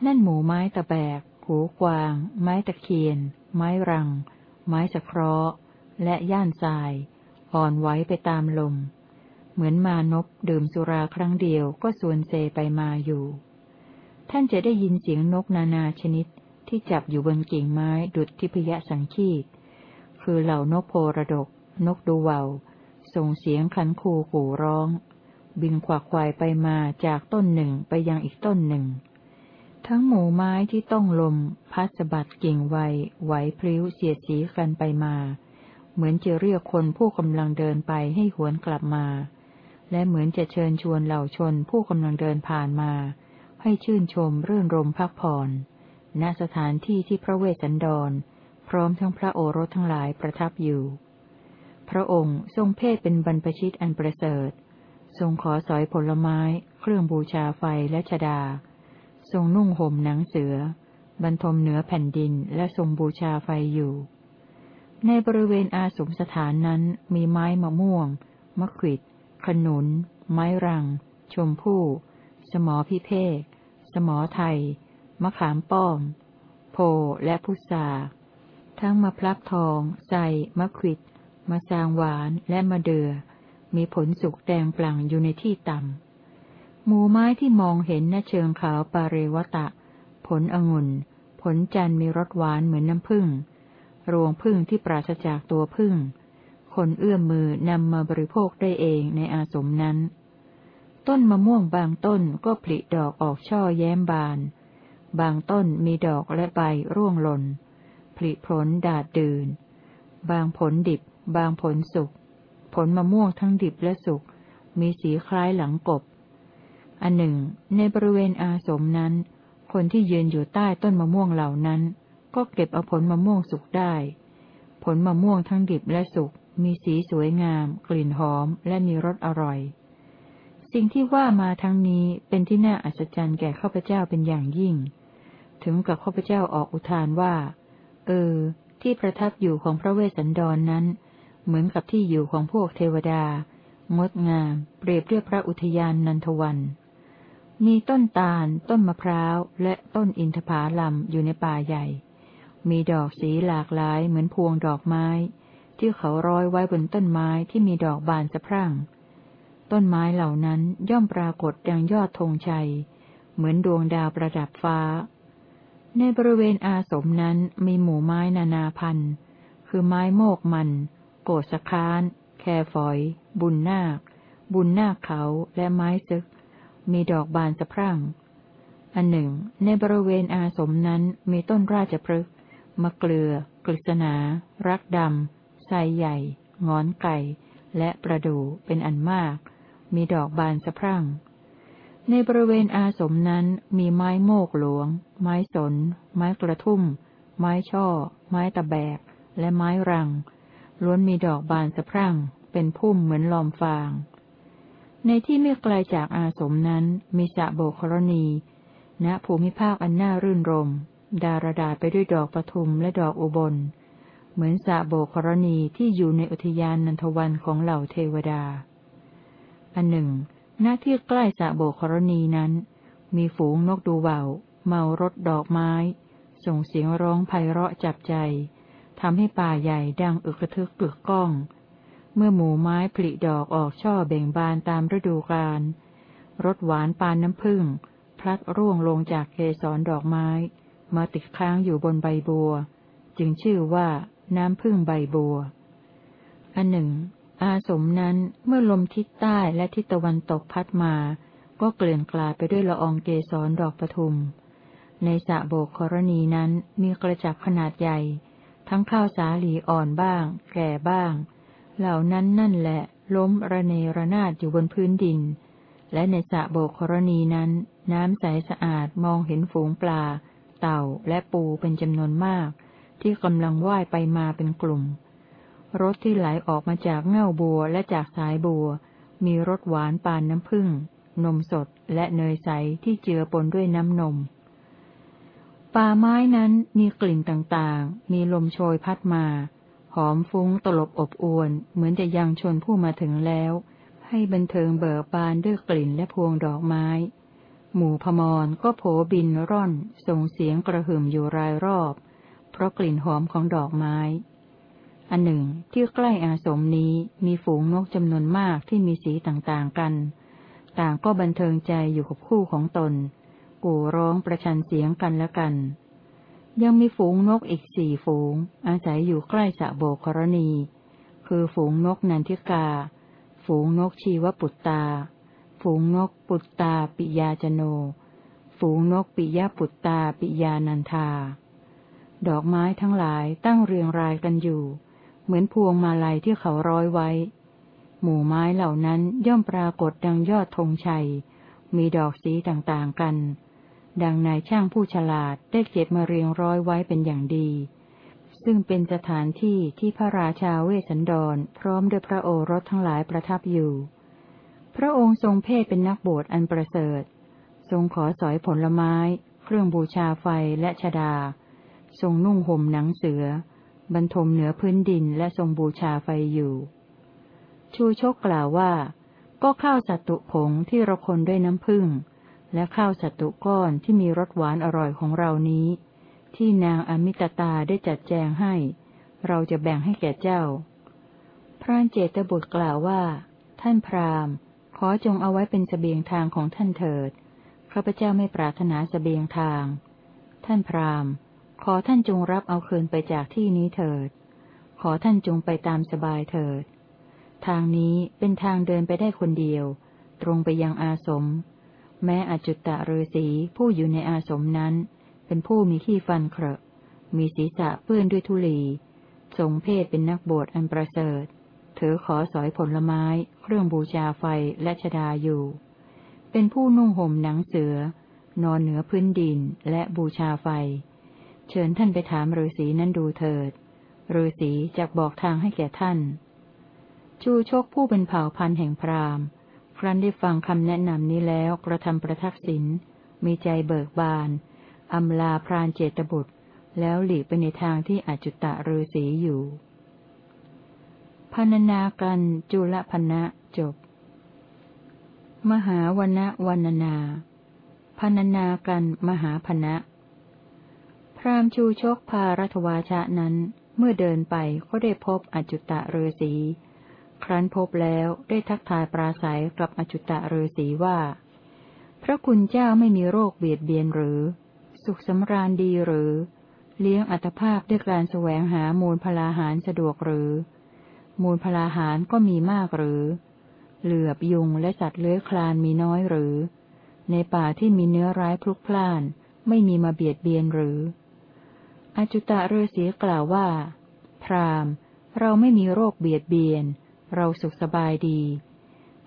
นั่นหมูไม้ตะแบก หูกวาง ไม้ตะเคียน ไม้รัง ไม้สะเคราะห์ และย่านทราย อ่อนไหวไปตามลม เหมือนมานพดื่มสุราครั้งเดียวก็ส่วนเซไปมาอยู่ ท่านจะได้ยินเสียงนกนานาชนิดที่จับอยู่บนกิ่งไม้ดุดทิพยสังคีต คือเหล่านกโพระดก นกดูวาส่งเสียงขันคูขู่ร้อง บินขวักควายไปมาจากต้นหนึ่งไปยังอีกต้นหนึ่ง ทั้งหมู่ไม้ที่ต้องลม พัดสะบัดกิ่งไวไหวพลิ้วเสียดสีกันไปมา เหมือนจะเรียกคนผู้กำลังเดินไปให้หวนกลับมา และเหมือนจะเชิญชวนเหล่าชนผู้กำลังเดินผ่านมา ให้ชื่นชมเรื่นรมพักผ่อนณสถานที่ที่พระเวสสันดร พร้อมทั้งพระโอรสทั้งหลายประทับอยู่ พระองค์ทรงเพศเป็นบรรพชิตอันประเสริฐ ทรงขอสอยผลไม้ เครื่องบูชาไฟและชดา ทรงนุ่งห่มหนังเสือ บรรทมเหนือแผ่นดินและทรงบูชาไฟอยู่ ในบริเวณอาสมสถานนั้นมีไม้มะม่วง มะขิด ขนุน ไม้รัง ชมพู่ สมอพิเภก สมอไทย มะขามป้อม โพและพุทราทั้งมะพร้าวทองใส่มะขิดมะซางหวานและมะเดือ่อมีผลสุกแดงปลั่งอยู่ในที่ต่ำ หมู่ไม้ที่มองเห็นนเชิงขาวปาเรวตะ ผลองุ่น ผลจันมีรสหวานเหมือนน้ำผึ้ง รวงผึ้งที่ปราศจากตัวผึ้ง คนเอื้อมมือนำมาบริโภคได้เองในอาสมนั้น ต้นมะม่วงบางต้นก็ผลิดอกออกช่อแย้มบาน บางต้นมีดอกและใบร่วงหล่น ผลิผลดาดดื่น บางผลดิบ บางผลสุก ผลมะม่วงทั้งดิบและสุก มีสีคล้ายหลังกบ อันหนึ่ง ในบริเวณอาสมนั้น คนที่ยืนอยู่ใต้ต้นมะม่วงเหล่านั้น ก็เก็บเอาผลมะม่วงสุกได้ ผลมะม่วงทั้งดิบและสุกมีสีสวยงาม กลิ่นหอม และมีรสอร่อย สิ่งที่ว่ามาทั้งนี้เป็นที่น่าอัศจรรย์แก่ข้าพเจ้าเป็นอย่างยิ่ง ถึงกับข้าพเจ้าออกอุทานว่า เออ ที่ประทับอยู่ของพระเวสสันดรนนั้น เหมือนกับที่อยู่ของพวกเทวดา งดงาม เปรียบเทียพระอุทยานนันทวัน มีต้นตาล ต้นมะพร้าว และต้นอินทผลัมอยู่ในป่าใหญ่ มีดอกสีหลากหลายเหมือนพวงดอกไม้ ที่เขาร้อยไว้บนต้นไม้ที่มีดอกบานสะพรั่ง ต้นไม้เหล่านั้นย่อมปรากฏดังยอดธงชัย เหมือนดวงดาวประดับฟ้า ในบริเวณอาสมนั้นมีหมู่ไม้นานาพันธุ์ คือไม้โมกมัน โกศคาน แคฝอย บุญนาค บุญนาคเขาและไม้ซึก มีดอกบานสะพรั่ง อันหนึ่ง ในบริเวณอาสมนั้นมีต้นราชพฤกษ์มะเกลือกฤษณา รักดำไทรใหญ่ งอนไก่ และประดูเป็นอันมาก มีดอกบานสะพรั่ง ในบริเวณอาสมนั้นมีไม้โมกหลวง ไม้สน ไม้กระทุ่ม ไม้ช่อ ไม้ตะแบก และไม้รัง ล้วนมีดอกบานสะพรั่ง เป็นพุ่มเหมือนลอมฟาง ในที่ไม่ไกลจากอาสมนั้นมีสระโบกรณี ณภูมิภาคอันน่ารื่นรม ดารดาไปด้วยดอกปทุมและดอกอุบล เหมือนสระโบกรณีที่อยู่ในอุทยานนันทวันของเหล่าเทวดา อันหนึ่ง หน้าที่ใกล้สะโบกรณีนั้น มีฝูงนกดูเบาเมารถดอกไม้ ส่งเสียงร้องไพเราะจับใจทำให้ป่าใหญ่ดังอึกระทึกปึกก้อง เมื่อหมู่ไม้ผลิดอกออกช่อเบ่งบานตามฤดูกาลรสหวานปานน้ำผึ้งพลัดร่วงลงจากเกสรดอกไม้ มาติดค้างอยู่บนใบบัว จึงชื่อว่าน้ำผึ้งใบบัว อันหนึ่ง อาสมนั้นเมื่อลมทิศใต้และทิศตะวันตกพัดมา ก็เกลื่อนกลาดไปด้วยละอองเกสรดอกปทุม ในสระโบกกรณีนั้นมีกระจับขนาดใหญ่ ทั้งข้าวสาลีอ่อนบ้าง แก่บ้าง เหล่านั้นนั่นแหละ ล้มระเนระนาดอยู่บนพื้นดิน และในสระโบกรณีนั้น น้ำใสสะอาดมองเห็นฝูงปลา เต่าและปูเป็นจำนวนมาก ที่กำลังว่ายไปมาเป็นกลุ่ม รสที่ไหลออกมาจากเง่าบัวและจากสายบัว มีรสหวานปานน้ำผึ้งนมสดและเนยใสที่เจือปนด้วยน้ำนม ป่าไม้นั้นมีกลิ่นต่างๆ มีลมโชยพัดมา หอมฟุ้งตลบอบอวน เหมือนจะยังชนผู้มาถึงแล้ว ให้บันเทิงเบิกบานด้วยกลิ่นและพวงดอกไม้ หมู่พมรก็โผบินร่อน ส่งเสียงกระหึ่มอยู่รายรอบ เพราะกลิ่นหอมของดอกไม้อันหนึ่งที่ใกล้อาสมนี้มีฝูงนกจำนวนมากที่มีสีต่างๆกัน ต่างก็บันเทิงใจอยู่กับคู่ของตน กู่ร้องประชันเสียงกันและกัน ยังมีฝูงนกอีกสี่ฝูง อาศัยอยู่ใกล้สะโบกรณี คือฝูงนกนันทิกา ฝูงนกชีวปุตตา ฝูงนกปุตตาปิยาจโน ฝูงนกปิยปุตตาปิยานันทา ดอกไม้ทั้งหลายตั้งเรียงรายกันอยู่ เหมือนพวงมาลัยที่เขาร้อยไว้ หมู่ไม้เหล่านั้นย่อมปรากฏดังยอดธงชัย มีดอกสีต่างๆกัน ดังนายช่างผู้ฉลาดได้เก็บมาเรียงร้อยไว้เป็นอย่างดี ซึ่งเป็นสถานที่ที่พระราชาเวสสันดร พร้อมด้วยพระโอรสทั้งหลายประทับอยู่ พระองค์ทรงเพศเป็นนักบวชอันประเสริฐ ทรงขอสอยผลไม้ เครื่องบูชาไฟและชดา ทรงนุ่งห่มหนังเสือ บรรทมเหนือพื้นดินและทรงบูชาไฟอยู่ ชูชกกล่าวว่า ก็ข้าวสัตุผงที่เราคนด้วยน้ำผึ้ง และข้าวสัตุก้อนที่มีรสหวานอร่อยของเรานี้ ที่นางอมิตตาได้จัดแจงให้ เราจะแบ่งให้แก่เจ้า พระเจตบุตรกล่าวว่า ท่านพราหมณ์ ขอจงเอาไว้เป็นสเสบียงทางของท่านเถิดข้าพเจ้าไม่ปรารถนาสเสบียงทาง ท่านพราหมณ์ ขอท่านจงรับเอาคืนไปจากที่นี้เถิด ขอท่านจงไปตามสบายเถิด ทางนี้เป็นทางเดินไปได้คนเดียว ตรงไปยังอาสม แม้อจุตตะฤาษีผู้อยู่ในอาสมนั้น เป็นผู้มีขี้ฟันเคราะมีศีรษะเปื้อนด้วยทุลี ทรงเพศเป็นนักบวชอันประเสริฐถือขอสอยผลไม้ เครื่องบูชาไฟและชดาอยู่ เป็นผู้นุ่งห่มหนังเสือ นอนเหนือพื้นดินและบูชาไฟ เชิญท่านไปถามฤาษีนั้นดูเถิดฤาษีจะบอกทางให้แก่ท่าน ชูชกผู้เป็นเผ่าพันธุ์แห่งพราหมณ์ ครั้นได้ฟังคำแนะนำนี้แล้วกระทำประทักษิณมีใจเบิกบาน อำลาพรานเจตบุตร แล้วหลีกไปในทางที่อจุตตะฤาษีอยู่พันนากันจุลพนะจบ มหาวณวันนาพันนากันมหาพนะ พรามชูชกพารัตวาชะนั้น เมื่อเดินไปก็ได้พบอจุตตะฤาษี ครั้นพบแล้วได้ทักทายปราศัยกับอจุตตะฤาษีว่า พระคุณเจ้าไม่มีโรคเบียดเบียนหรือ สุขสำราญดีหรือ เลี้ยงอัตภาพด้วยการแสวงหามูลพลาหารสะดวกหรือ มูลพลาหารก็มีมากหรือ เหลือบยุงและสัตว์เลื้อยคลานมีน้อยหรือ ในป่าที่มีเนื้อร้ายพลุกพล่าน ไม่มีมาเบียดเบียนหรือ อจุตะฤาษีกล่าวว่า พรามเราไม่มีโรคเบียดเบียน เราสุขสบายดี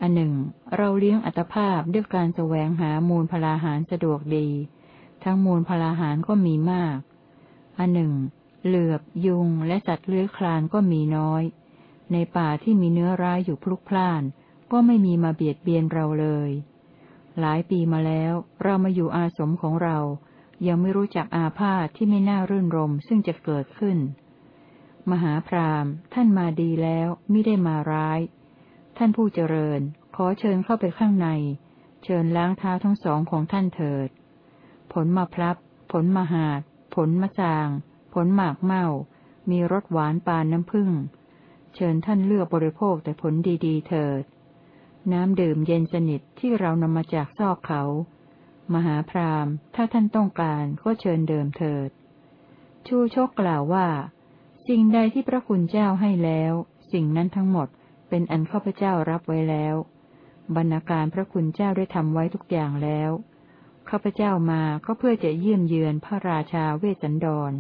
อันหนึ่ง เราเลี้ยงอัตภาพด้วยการแสวงหามูลพลาหารสะดวกดี ทั้งมูลพลาหารก็มีมาก อันหนึ่ง เหลือบ ยุง และสัตว์เลื้อยคลานก็มีน้อย ในป่าที่มีเนื้อร้ายอยู่พลุกพล่าน ก็ไม่มีมาเบียดเบียนเราเลย หลายปีมาแล้ว เรามาอยู่อาสมของเรา ยังไม่รู้จักอาพาธที่ไม่น่ารื่นรมซึ่งจะเกิดขึ้น มหาพรามท่านมาดีแล้วไม่ได้มาร้าย ท่านผู้เจริญ ขอเชิญเข้าไปข้างใน เชิญล้างเท้าทั้งสองของท่านเถิด ผลมะพร้าวผลมะหาด ผลมะจาง ผลหมากเมา มีรสหวานปานน้ำผึ้ง เชิญท่านเลือกบริโภคแต่ผลดีๆ เถิด น้ำดื่มเย็นสนิทที่เรานำมาจากซอกเขา มหาพรามถ้าท่านต้องการก็เชิญเดิมเถิด ชูชกกล่าวว่า สิ่งใดที่พระคุณเจ้าให้แล้ว สิ่งนั้นทั้งหมดเป็นอันข้าพเจ้ารับไว้แล้ว บรรณาการพระคุณเจ้าได้ทำไว้ทุกอย่างแล้วข้าพเจ้ามาก็เพื่อจะเยี่ยมเยือนพระราชาเวสสันดร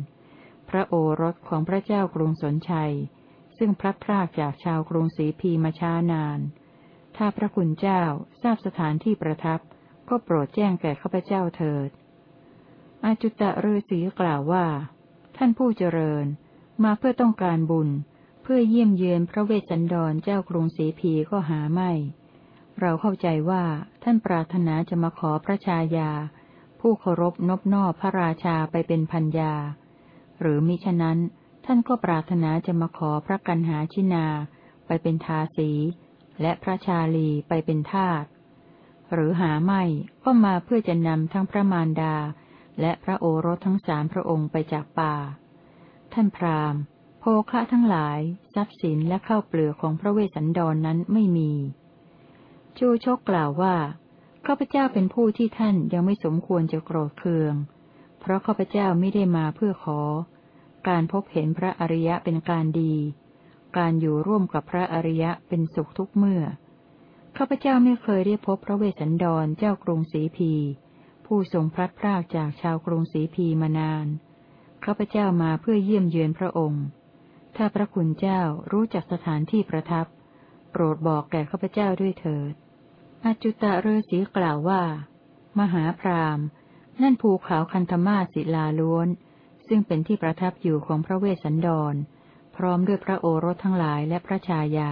พระโอรสของพระเจ้ากรุงสนชัย ซึ่งพลัดพรากจากชาวกรุงศรีพีมาช้านาน ถ้าพระคุณเจ้าทราบสถานที่ประทับ ก็โปรดแจ้งแก่ข้าพเจ้าเถิด อาจุตะฤาษีกล่าวว่า ท่านผู้เจริญ มาเพื่อต้องการบุญ เพื่อเยี่ยมเยือนพระเวสสันดรเจ้ากรุงศรีพีก็หาไม่ เราเข้าใจว่าท่านปรารถนาจะมาขอพระชายา ผู้เคารพนบนอบพระราชาไปเป็นพันยา หรือมิฉะนั้น ท่านก็ปรารถนาจะมาขอพระกันหาชินา ไปเป็นทาสี และพระชาลีไปเป็นทาสหรือหาไม่ก็มาเพื่อจะนำทั้งพระมารดา และพระโอรสทั้งสามพระองค์ไปจากป่า ท่านพราหมณ์ โภคะทั้งหลาย ทรัพย์สินและข้าวเปลือกของพระเวสสันดรนนั้นไม่มี ชูชกกล่าวว่าข้าพเจ้าเป็นผู้ที่ท่านยังไม่สมควรจะโกรธเคือง เพราะข้าพเจ้าไม่ได้มาเพื่อขอ การพบเห็นพระอริยะเป็นการดี การอยู่ร่วมกับพระอริยะเป็นสุขทุกเมื่อข้าพเจ้าไม่เคยได้พบพระเวสสันดรเจ้ากรุงศรีพี ผู้ทรงพลัดพรากจากชาวกรุงสีพีมานาน ข้าพเจ้ามาเพื่อเยี่ยมเยือนพระองค์ ถ้าพระคุณเจ้ารู้จักสถานที่ประทับ โปรดบอกแก่ข้าพเจ้าด้วยเถิด อัจจุตฤาษีกล่าวว่า มหาพราหมณ์นั่นภูเขาคันธมาทน์ศิลาล้วน ซึ่งเป็นที่ประทับอยู่ของพระเวสสันดร พร้อมด้วยพระโอรสทั้งหลายและพระชายา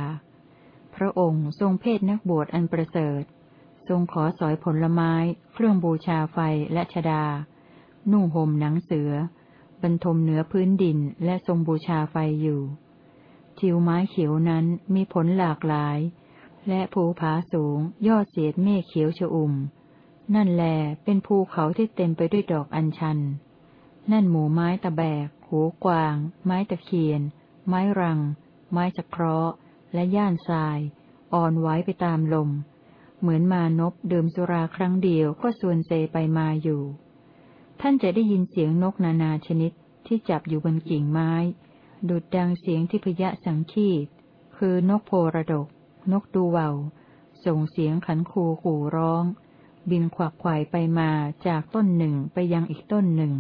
พระองค์ทรงเพศนักบวชอันประเสริฐ ทรงขอสอยผลไม้ เครื่องบูชาไฟและชดา นุ่งห่มหนังเสือ บรรทมเหนือพื้นดินและทรงบูชาไฟอยู่ ทิวไม้เขียวนั้นมีผลหลากหลาย และภูผาสูงยอดเสียดเมฆเขียวชอุ่ม นั่นแลเป็นภูเขาที่เต็มไปด้วยดอกอัญชัน นั่นหมู่ไม้ตะแบก หูกวาง ไม้ตะเคียน ไม้รัง ไม้สะเคราะห์ และย่านทราย อ่อนไหวไปตามลม เหมือนมานพดื่มสุราครั้งเดียวก็ส่วนเซไปมาอยู่ ท่านจะได้ยินเสียงนกนานาชนิดที่จับอยู่บนกิ่งไม้ ดุดดังเสียงที่พยะสังคีต คือนกโพระดก นกดูเวาส่งเสียงขันคูขู่ร้อง บินขวักไขว่ไปมาจากต้นหนึ่งไปยังอีกต้นหนึ่ง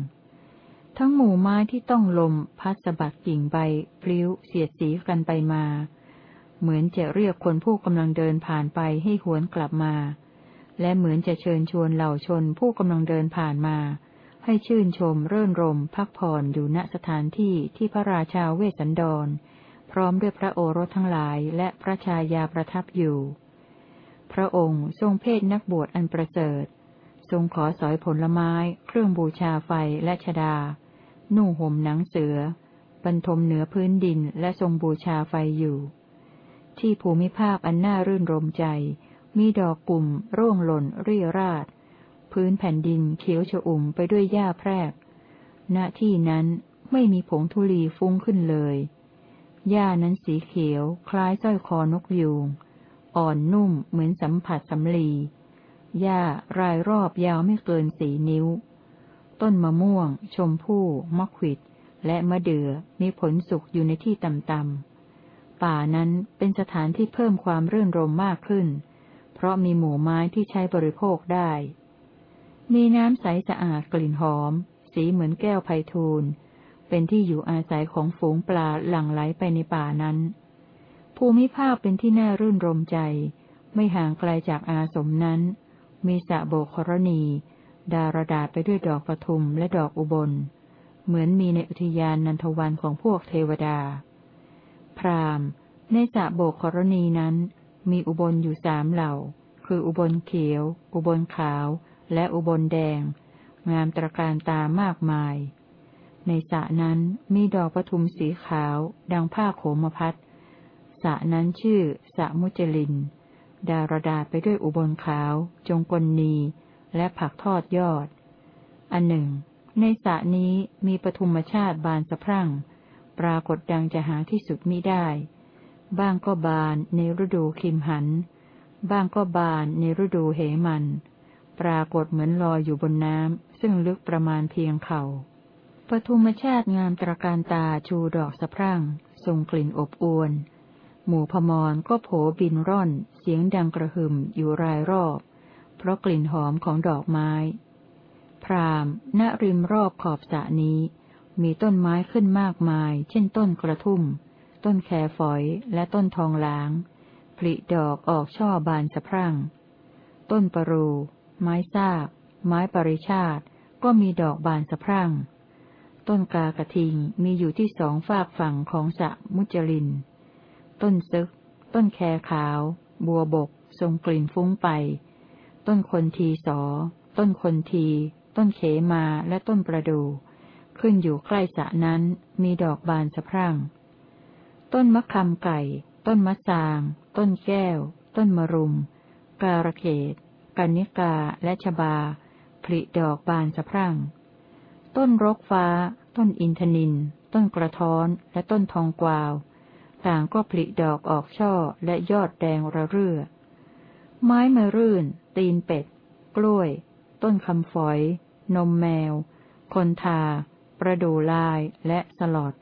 ทั้งหมู่ไม้ที่ต้องลมพัดสะบัดกิ่งใบพลิ้วเสียดสีกันไปมา เหมือนจะเรียกคนผู้กำลังเดินผ่านไปให้หวนกลับมา และเหมือนจะเชิญชวนเหล่าชนผู้กำลังเดินผ่านมา ให้ชื่นชมเรื่นรม พักผ่อนอยู่ณสถานที่ที่พระราชาเวสสันดร พร้อมด้วยพระโอรสทั้งหลายและพระชายาประทับอยู่ พระองค์ทรงเพศนักบวชอันประเสริฐ ทรงขอสอยผลไม้ เครื่องบูชาไฟและชดา นุ่งห่มหนังเสือบรรทมเหนือพื้นดินและทรงบูชาไฟอยู่ ที่ภูมิภาคอันน่ารื่นรมใจ มีดอกกลุ่ม ร่วงหล่นเรี่ราด พื้นแผ่นดินเขียวชอุ่มไปด้วยหญ้าแพรก ณ ที่นั้นไม่มีผงธุลีฟุ้งขึ้นเลย หญ้านั้นสีเขียว คล้ายสร้อยคอนกยูง อ่อนนุ่มเหมือนสัมผัสสำลี หญ้ารายรอบยาวไม่เกินสีนิ้ว ต้นมะม่วง ชมพู่ มะขวิด และมะเดื่อมีผลสุกอยู่ในที่ต่ำๆ ป่านั้นเป็นสถานที่เพิ่มความรื่นรมมากขึ้น เพราะมีหมู่ไม้ที่ใช้บริโภคได้ มีน้ำใสสะอาดกลิ่นหอม สีเหมือนแก้วไพทูลเป็นที่อยู่อาศัยของฝูงปลาหลั่งไหลไปในป่านั้น ภูมิภาคเป็นที่น่ารื่นรมใจ ไม่ห่างไกลจากอาสมนั้น มีสะโบกครณี ดารดาไปด้วยดอกปทุมและดอกอุบล เหมือนมีในอุทยานนันทวันของพวกเทวดา พรามในสะโบกครณีนั้น มีอุบลอยู่สามเหล่า คืออุบลเขียว อุบลขาว และอุบลแดง งามตระการตามากมาย ในสระนั้นมีดอกปทุมสีขาว ดังผ้าโขมพัดสระนั้นชื่อสระมุจลิน ดารดาไปด้วยอุบลขาว จงกลนี และผักทอดยอด อันหนึ่ง ในสระนี้มีปทุมชาติบานสะพรั่ง ปรากฏดังจะหาที่สุดมิได้ บ้างก็บานในฤดูคิมหัน บ้างก็บานในฤดูเหมัน ปรากฏเหมือนลอยอยู่บนน้ำ ซึ่งลึกประมาณเพียงเขา่าปทุมชาติงามตรการตาชูดอกสะพรั่ง ทรงกลิ่นอบอวน หมู่พมรก็โผบินร่อน เสียงดังกระหึ่มอยู่รายรอบ เพราะกลิ่นหอมของดอกไม้ พรามณริมรอบขอบสะนี้ มีต้นไม้ขึ้นมากมาย เช่นต้นกระทุ่ม ต้นแคฝอยและต้นทองหลาง ผลิดอกออกช่อบานสะพรั่ง ต้นปรู ไม้ซาก ไม้ปริชาติ ก็มีดอกบานสะพรั่ง ต้นกากระทิงมีอยู่ที่สองฝากฝั่งของสะมุจลิน ต้นซึก ต้นแคขาว บัวบก ทรงกลิ่นฟุ้งไป ต้นคนทีสอ ต้นคนที ต้นเขมาและต้นประดู ขึ้นอยู่ใกล้สะนั้น มีดอกบานสะพรั่ง ต้นมะคำไก่ ต้นมะสาง ต้นแก้ว ต้นมะรุม การะเกด กันิกาและชบา ผลิดอกบานสะพรั่ง ต้นรกฟ้า ต้นอินทนิน ต้นกระท้อน และต้นทองกวาว ต่างก็ผลิดอกออกช่อและยอดแดงระเรื่อ ไม้มะรื่น ตีนเป็ด กล้วย ต้นคำฝอย นมแมว คนทา ประดูลาย และสลอด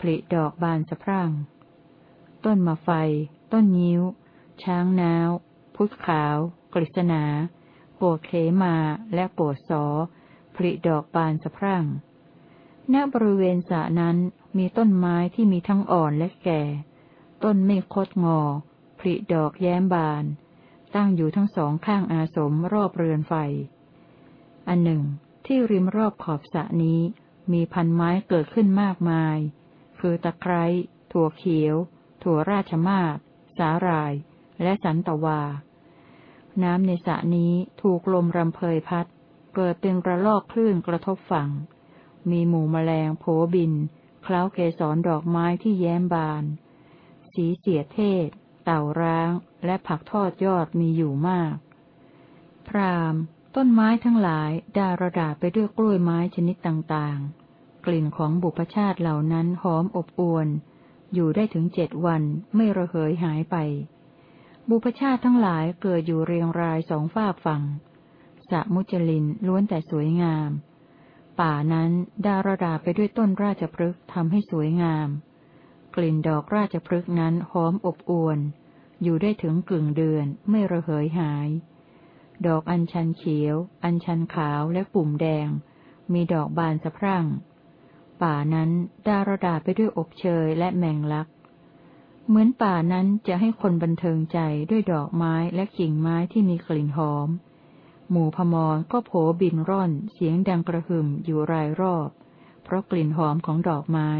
ผลิดอกบานสะพรั่ง ต้นมะไฟ ต้นยิ้ว ช้างน้าว พุทธขาว กฤษณา โกดเขมาและโกดสอผลิดอกบานสะพรั่ง ณ บริเวณสระนั้นมีต้นไม้ที่มีทั้งอ่อนและแก่ ต้นไม่คดงอ ผลิดอกแย้มบาน ตั้งอยู่ทั้งสองข้างอาสมรอบเรือนไฟ อันหนึ่ง ที่ริมรอบขอบสระนี้ มีพันไม้เกิดขึ้นมากมาย คือตะไคร้ ถั่วเขียว ถั่วราชมาศสาหร่าย และสันตวา น้ำในสระนี้ถูกลมรำเพยพัด เกิดเป็นกระลอกคลื่นกระทบฝั่ง มีหมู่แมลงโผบินเคล้าเกสรดอกไม้ที่แย้มบาน สีเสียเทศ เต่าร้าง และผักทอดยอดมีอยู่มาก พรามต้นไม้ทั้งหลายดาระดาไปด้วยกล้วยไม้ชนิดต่างๆ กลิ่นของบุพชาติเหล่านั้นหอมอบอวน อยู่ได้ถึงเจ็ดวันไม่ระเหยหายไป บุพชาติทั้งหลายเกิดอยู่เรียงรายสองฝากฝั่งสะมุจลินล้วนแต่สวยงาม ป่านั้นดารดาไปด้วยต้นราชพฤกษ์ทำให้สวยงาม กลิ่นดอกราชพฤกษ์นั้นหอมอบอวน อยู่ได้ถึงกึ่งเดือนไม่ระเหยหาย ดอกอัญชันเขียว อัญชันขาวและปุ่มแดง มีดอกบานสะพรั่ง ป่านั้นดารดาไปด้วยอบเชยและแมงลัก เหมือนป่านั้นจะให้คนบันเทิงใจด้วยดอกไม้และกิ่งไม้ที่มีกลิ่นหอม หมู่พมรก็โผบินร่อนเสียงดังกระหึ่มอยู่รายรอบ เพราะกลิ่นหอมของดอกไม้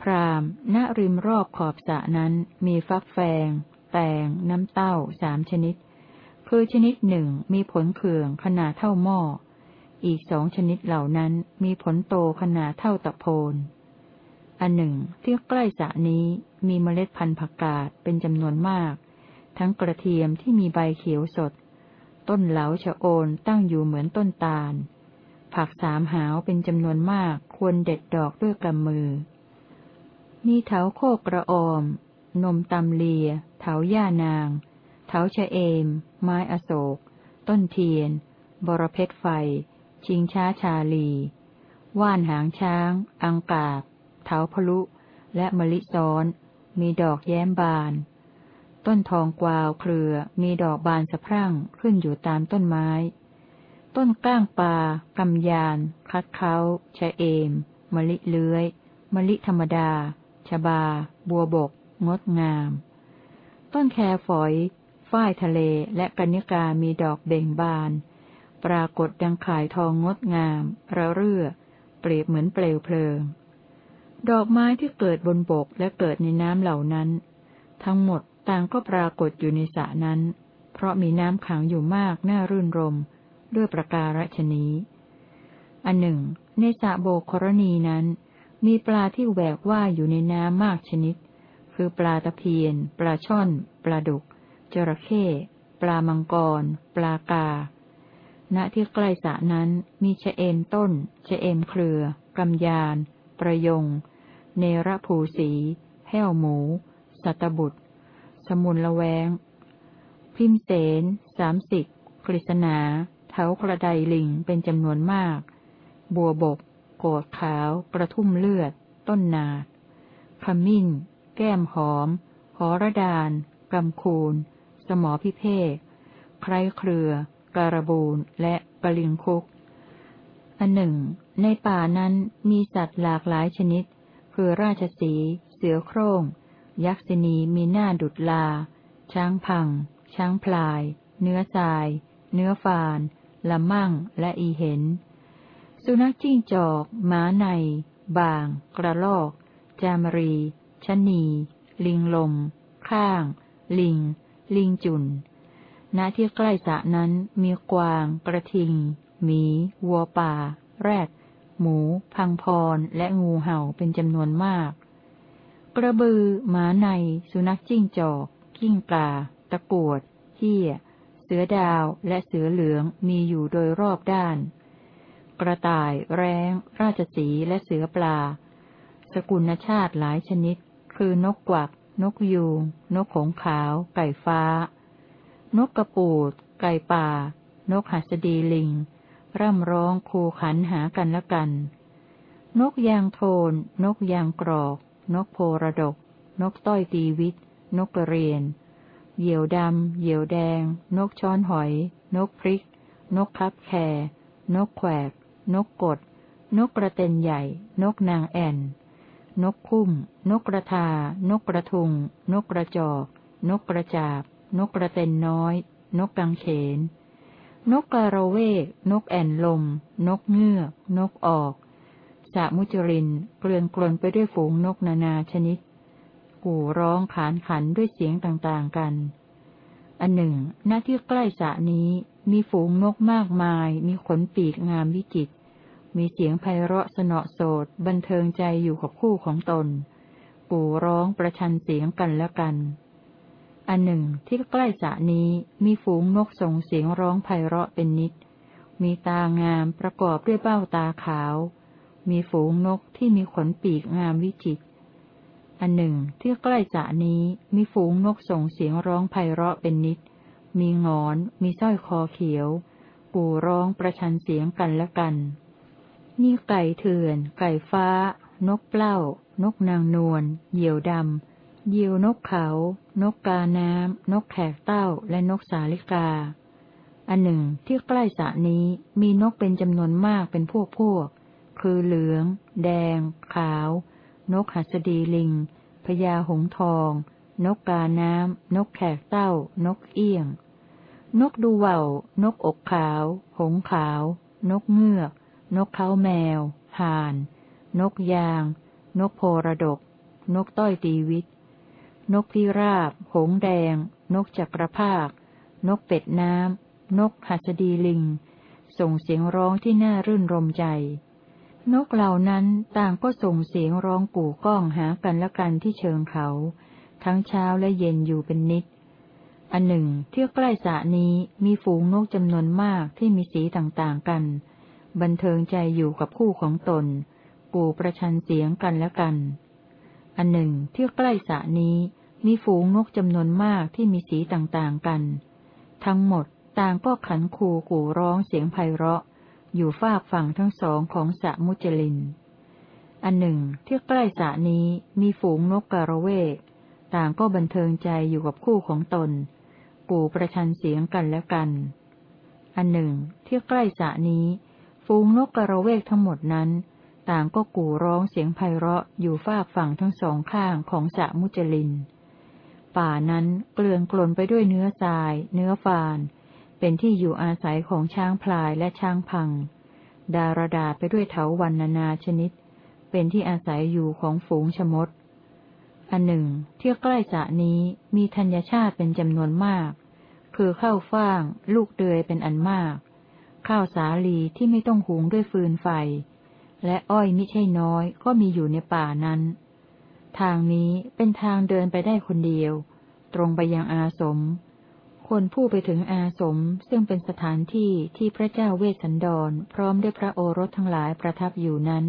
พรามณริมรอบขอบสะนั้นมีฟักแฟง แตง น้ำเต้าสามชนิด คือชนิดหนึ่งมีผลเขื่องขนาดเท่าหม้อ อีกสองชนิดเหล่านั้นมีผลโตขนาดเท่าตะโพนอันหนึ่งที่ใกล้สะนี้ มีเมล็ดพันธุ์ผักกาดเป็นจำนวนมาก ทั้งกระเทียมที่มีใบเขียวสด ต้นเหลาชะโอนตั้งอยู่เหมือนต้นตาล ผักสามหาวเป็นจำนวนมากควรเด็ดดอกด้วยกำมือ มีเถาโคกระออม นมตำเลีย เถาย่านาง เถาชะเอม ไม้อโศก ต้นเทียน บรเพชรไฟ ชิงช้าชาลี ว่านหางช้าง อังกาบ เถาพลุ และมะลิซ้อน มีดอกแย้มบาน ต้นทองกวาวเครือ มีดอกบานสะพรั่งขึ้นอยู่ตามต้นไม้ ต้นก้างปลากำยาน คัดเขาชะเอม มะลิเลื้อย มะลิธรรมดา ชบา บัวบก งดงาม ต้นแคฝอย ฝ้ายทะเล และกัญญกามีดอกเบ่งบาน ปรากฏดังข่ายทองงดงาม ระเรื่อ เปรียบเหมือนเปลวเพลิง ดอกไม้ที่เกิดบนบกและเกิดในน้ำเหล่านั้น ทั้งหมดต่างก็ปรากฏอยู่ในสระนั้น เพราะมีน้ำขังอยู่มากน่ารื่นรม ด้วยประการฉนี้ อันหนึ่ง ในสระโบกครณีนั้น มีปลาที่แหวกว่ายอยู่ในน้ำมากชนิด คือปลาตะเพียน ปลาช่อน ปลาดุก จระเข้ ปลามังกร ปลากา ณที่ใกล้สระนั้นมีชะเอมต้นชะเอมเครือกำยาน ประยง เนรภูสี แห้วหมู สัตบุตร สมุนละแวง พิมเสนสามสิบกฤษณาเท้ากระไดลิงเป็นจำนวนมาก บัวบก โกดขาว กระทุ่มเลือด ต้นนาขมิ้น แก้มหอม หอระดานกำคูน สมอพิเภกไครเครือ การบูนและกะลิงคุกอันหนึ่ง ในป่านั้นมีสัตว์หลากหลายชนิด คือราชสี เสือโคร่ง ยักษินีมีหน้าดุดลา ช้างพัง ช้างพลาย เนื้อทราย เนื้อฟาน ละมั่ง และอีเห็น สุนัขจิ้งจอก หมาใน บาง กระลอก จามรีชนี ลิงลม ข้าง ลิง ลิงจุนณที่ใกล้สะนั้นมีกวาง กระทิง หมี วัวป่า แรด หมู พังพร และงูเห่าเป็นจำนวนมาก กระบือ หมาใน สุนัขจิ้งจอก กิ้งกาตะกวดเหี้ย เสือดาว และเสือเหลืองมีอยู่โดยรอบด้าน กระต่าย แร้ง ราชสี และเสือปลา สกุลชาติหลายชนิด คือนกกวัก นกยูง นกขงขาว ไก่ฟ้า นกกระปูด ไก่ป่า นกหัสดีลิง ร่ำร้องคูขันหากันละกัน นกยางโทน นกยางกรอก นกโพระดก นกต้อยตีวิต นกกระเรียน เหยี่ยวดำ เหยี่ยวแดง นกช้อนหอย นกพริก นกคับแครนกแขวกนกกด นกกระเต็นใหญ่ นกนางแอ่น นกคุ้ม นกกระทา นกกระทุง นกกระจอก นกกระจาบ นกกระเต็นน้อย นกกังเขน นกกระเวก นกแอ่นลม นกเงือก นกออกสะมุจรินเกลื่อนกลนไปด้วยฝูงนกนานาชนิด กู่ร้องขานขันด้วยเสียงต่างๆกัน อันหนึ่ง หน้าที่ใกล้สะนี้ มีฝูงนกมากมาย มีขนปีกงามวิจิต มีเสียงไพเราะสนอโสดบันเทิงใจอยู่กับคู่ของตน กู่ร้องประชันเสียงกันและกัน อันหนึ่งที่ใกล้สะนี้มีฝูงนกส่งเสียงร้องไพเราะเป็นนิด มีตางามประกอบด้วยเบ้าตาขาว มีฝูงนกที่มีขนปีกงามวิจิต อันหนึ่งที่ใกล้สะนี้มีฝูงนกส่งเสียงร้องไพเราะเป็นนิด มีงอน มีสร้อยคอเขียวกูร้องประชันเสียงกันและกัน นี่ไก่เถื่อน ไก่ฟ้า นกเปล้านกนางนวล เหยี่ยวดำ ยีวนกเขา นกกาน้ำ นกแขกเต้า และนกสาลิกา อันหนึ่งที่ใกล้สะนี้มีนกเป็นจำนวนมากเป็นพวกพวก คือเหลือง แดง ขาว นกหัสดีลิง พญาหงทอง นกกาน้ำ นกแขกเต้า นกเอี้ยง นกดูว่าวนกอกขาว หงขาว นกเงือก นกเขาแมว ห่าน นกยาง นกโพระดก นกต้อยตีวิต นกพิราบ หงแดง นกจักรภาค นกเป็ดน้ำ นกหัสดีลิง ส่งเสียงร้องที่น่ารื่นรมใจ นกเหล่านั้นต่างก็ส่งเสียงร้องกู่ก้องหากันและกันที่เชิงเขา ทั้งเช้าและเย็นอยู่เป็นนิด อันหนึ่ง เที่ยวใกล้สะนี้มีฝูงนกจำนวนมากที่มีสีต่างๆกัน บันเทิงใจอยู่กับคู่ของตน กู่ประชันเสียงกันและกัน อันหนึ่งเที่ยวใกล้สะนี้มีฝูงนกจำนวนมากที่มีสีต่างๆกัน ทั้งหมดต่างก็ขันคูกู่ร้องเสียงไพเราะ อยู่ฝากฝั่งทั้งสองของสะมุจลิน อันหนึ่งที่ใกล้สะนี้มีฝูงนกกระเวก ต่างก็บันเทิงใจอยู่กับคู่ของตน กูประชันเสียงกันแล้วกัน อันหนึ่งที่ใกล้สะนี้ ฝูงนกกระเวกทั้งหมดนั้น ต่างก็กู่ร้องเสียงไพเราะอยู่ฝากฝั่งทั้งสองข้างของสะมุจลิน ป่านั้นเกลื่อนกลนไปด้วยเนื้อทราย เนื้อฟาน เป็นที่อยู่อาศัยของช้างพลายและช้างพัง ดารดาไปด้วยเถาวันนานาชนิด เป็นที่อาศัยอยู่ของฝูงชมด อันหนึ่ง เที่ใกล้สะนี้มีธัญชาติเป็นจำนวนมาก คือข้าวฟ่าง ลูกเดือยเป็นอันมาก ข้าวสาลีที่ไม่ต้องหุงด้วยฟืนไฟ และอ้อยมิใช่น้อย ก็มีอยู่ในป่านั้น ทางนี้เป็นทางเดินไปได้คนเดียว ตรงไปยังอาสม คนผู้ไปถึงอาสมซึ่งเป็นสถานที่ที่พระเจ้าเวสสันดร พร้อมด้วยพระโอรสทั้งหลายประทับอยู่นั้น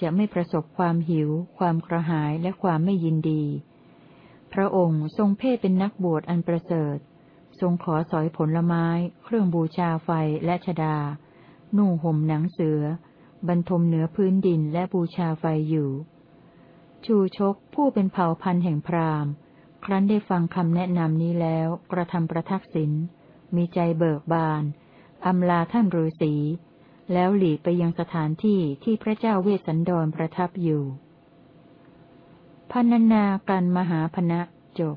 จะไม่ประสบความหิว ความกระหายและความไม่ยินดี พระองค์ทรงเพศเป็นนักบวชอันประเสริฐ ทรงขอสอยผลไม้ เครื่องบูชาไฟและชดา นุ่งห่มหนังเสือ บรรทมเหนือพื้นดินและบูชาไฟอยู่ ชูชกผู้เป็นเผ่าพันธุ์แห่งพราหมณ์ ครั้นได้ฟังคำแนะนำนี้แล้ว กระทำประทักษิณมีใจเบิกบานอำลาท่านฤาษีแล้วหลีกไปยังสถานที่ที่พระเจ้าเวสสันดรประทับอยู่พันนาการมหาพณะจบ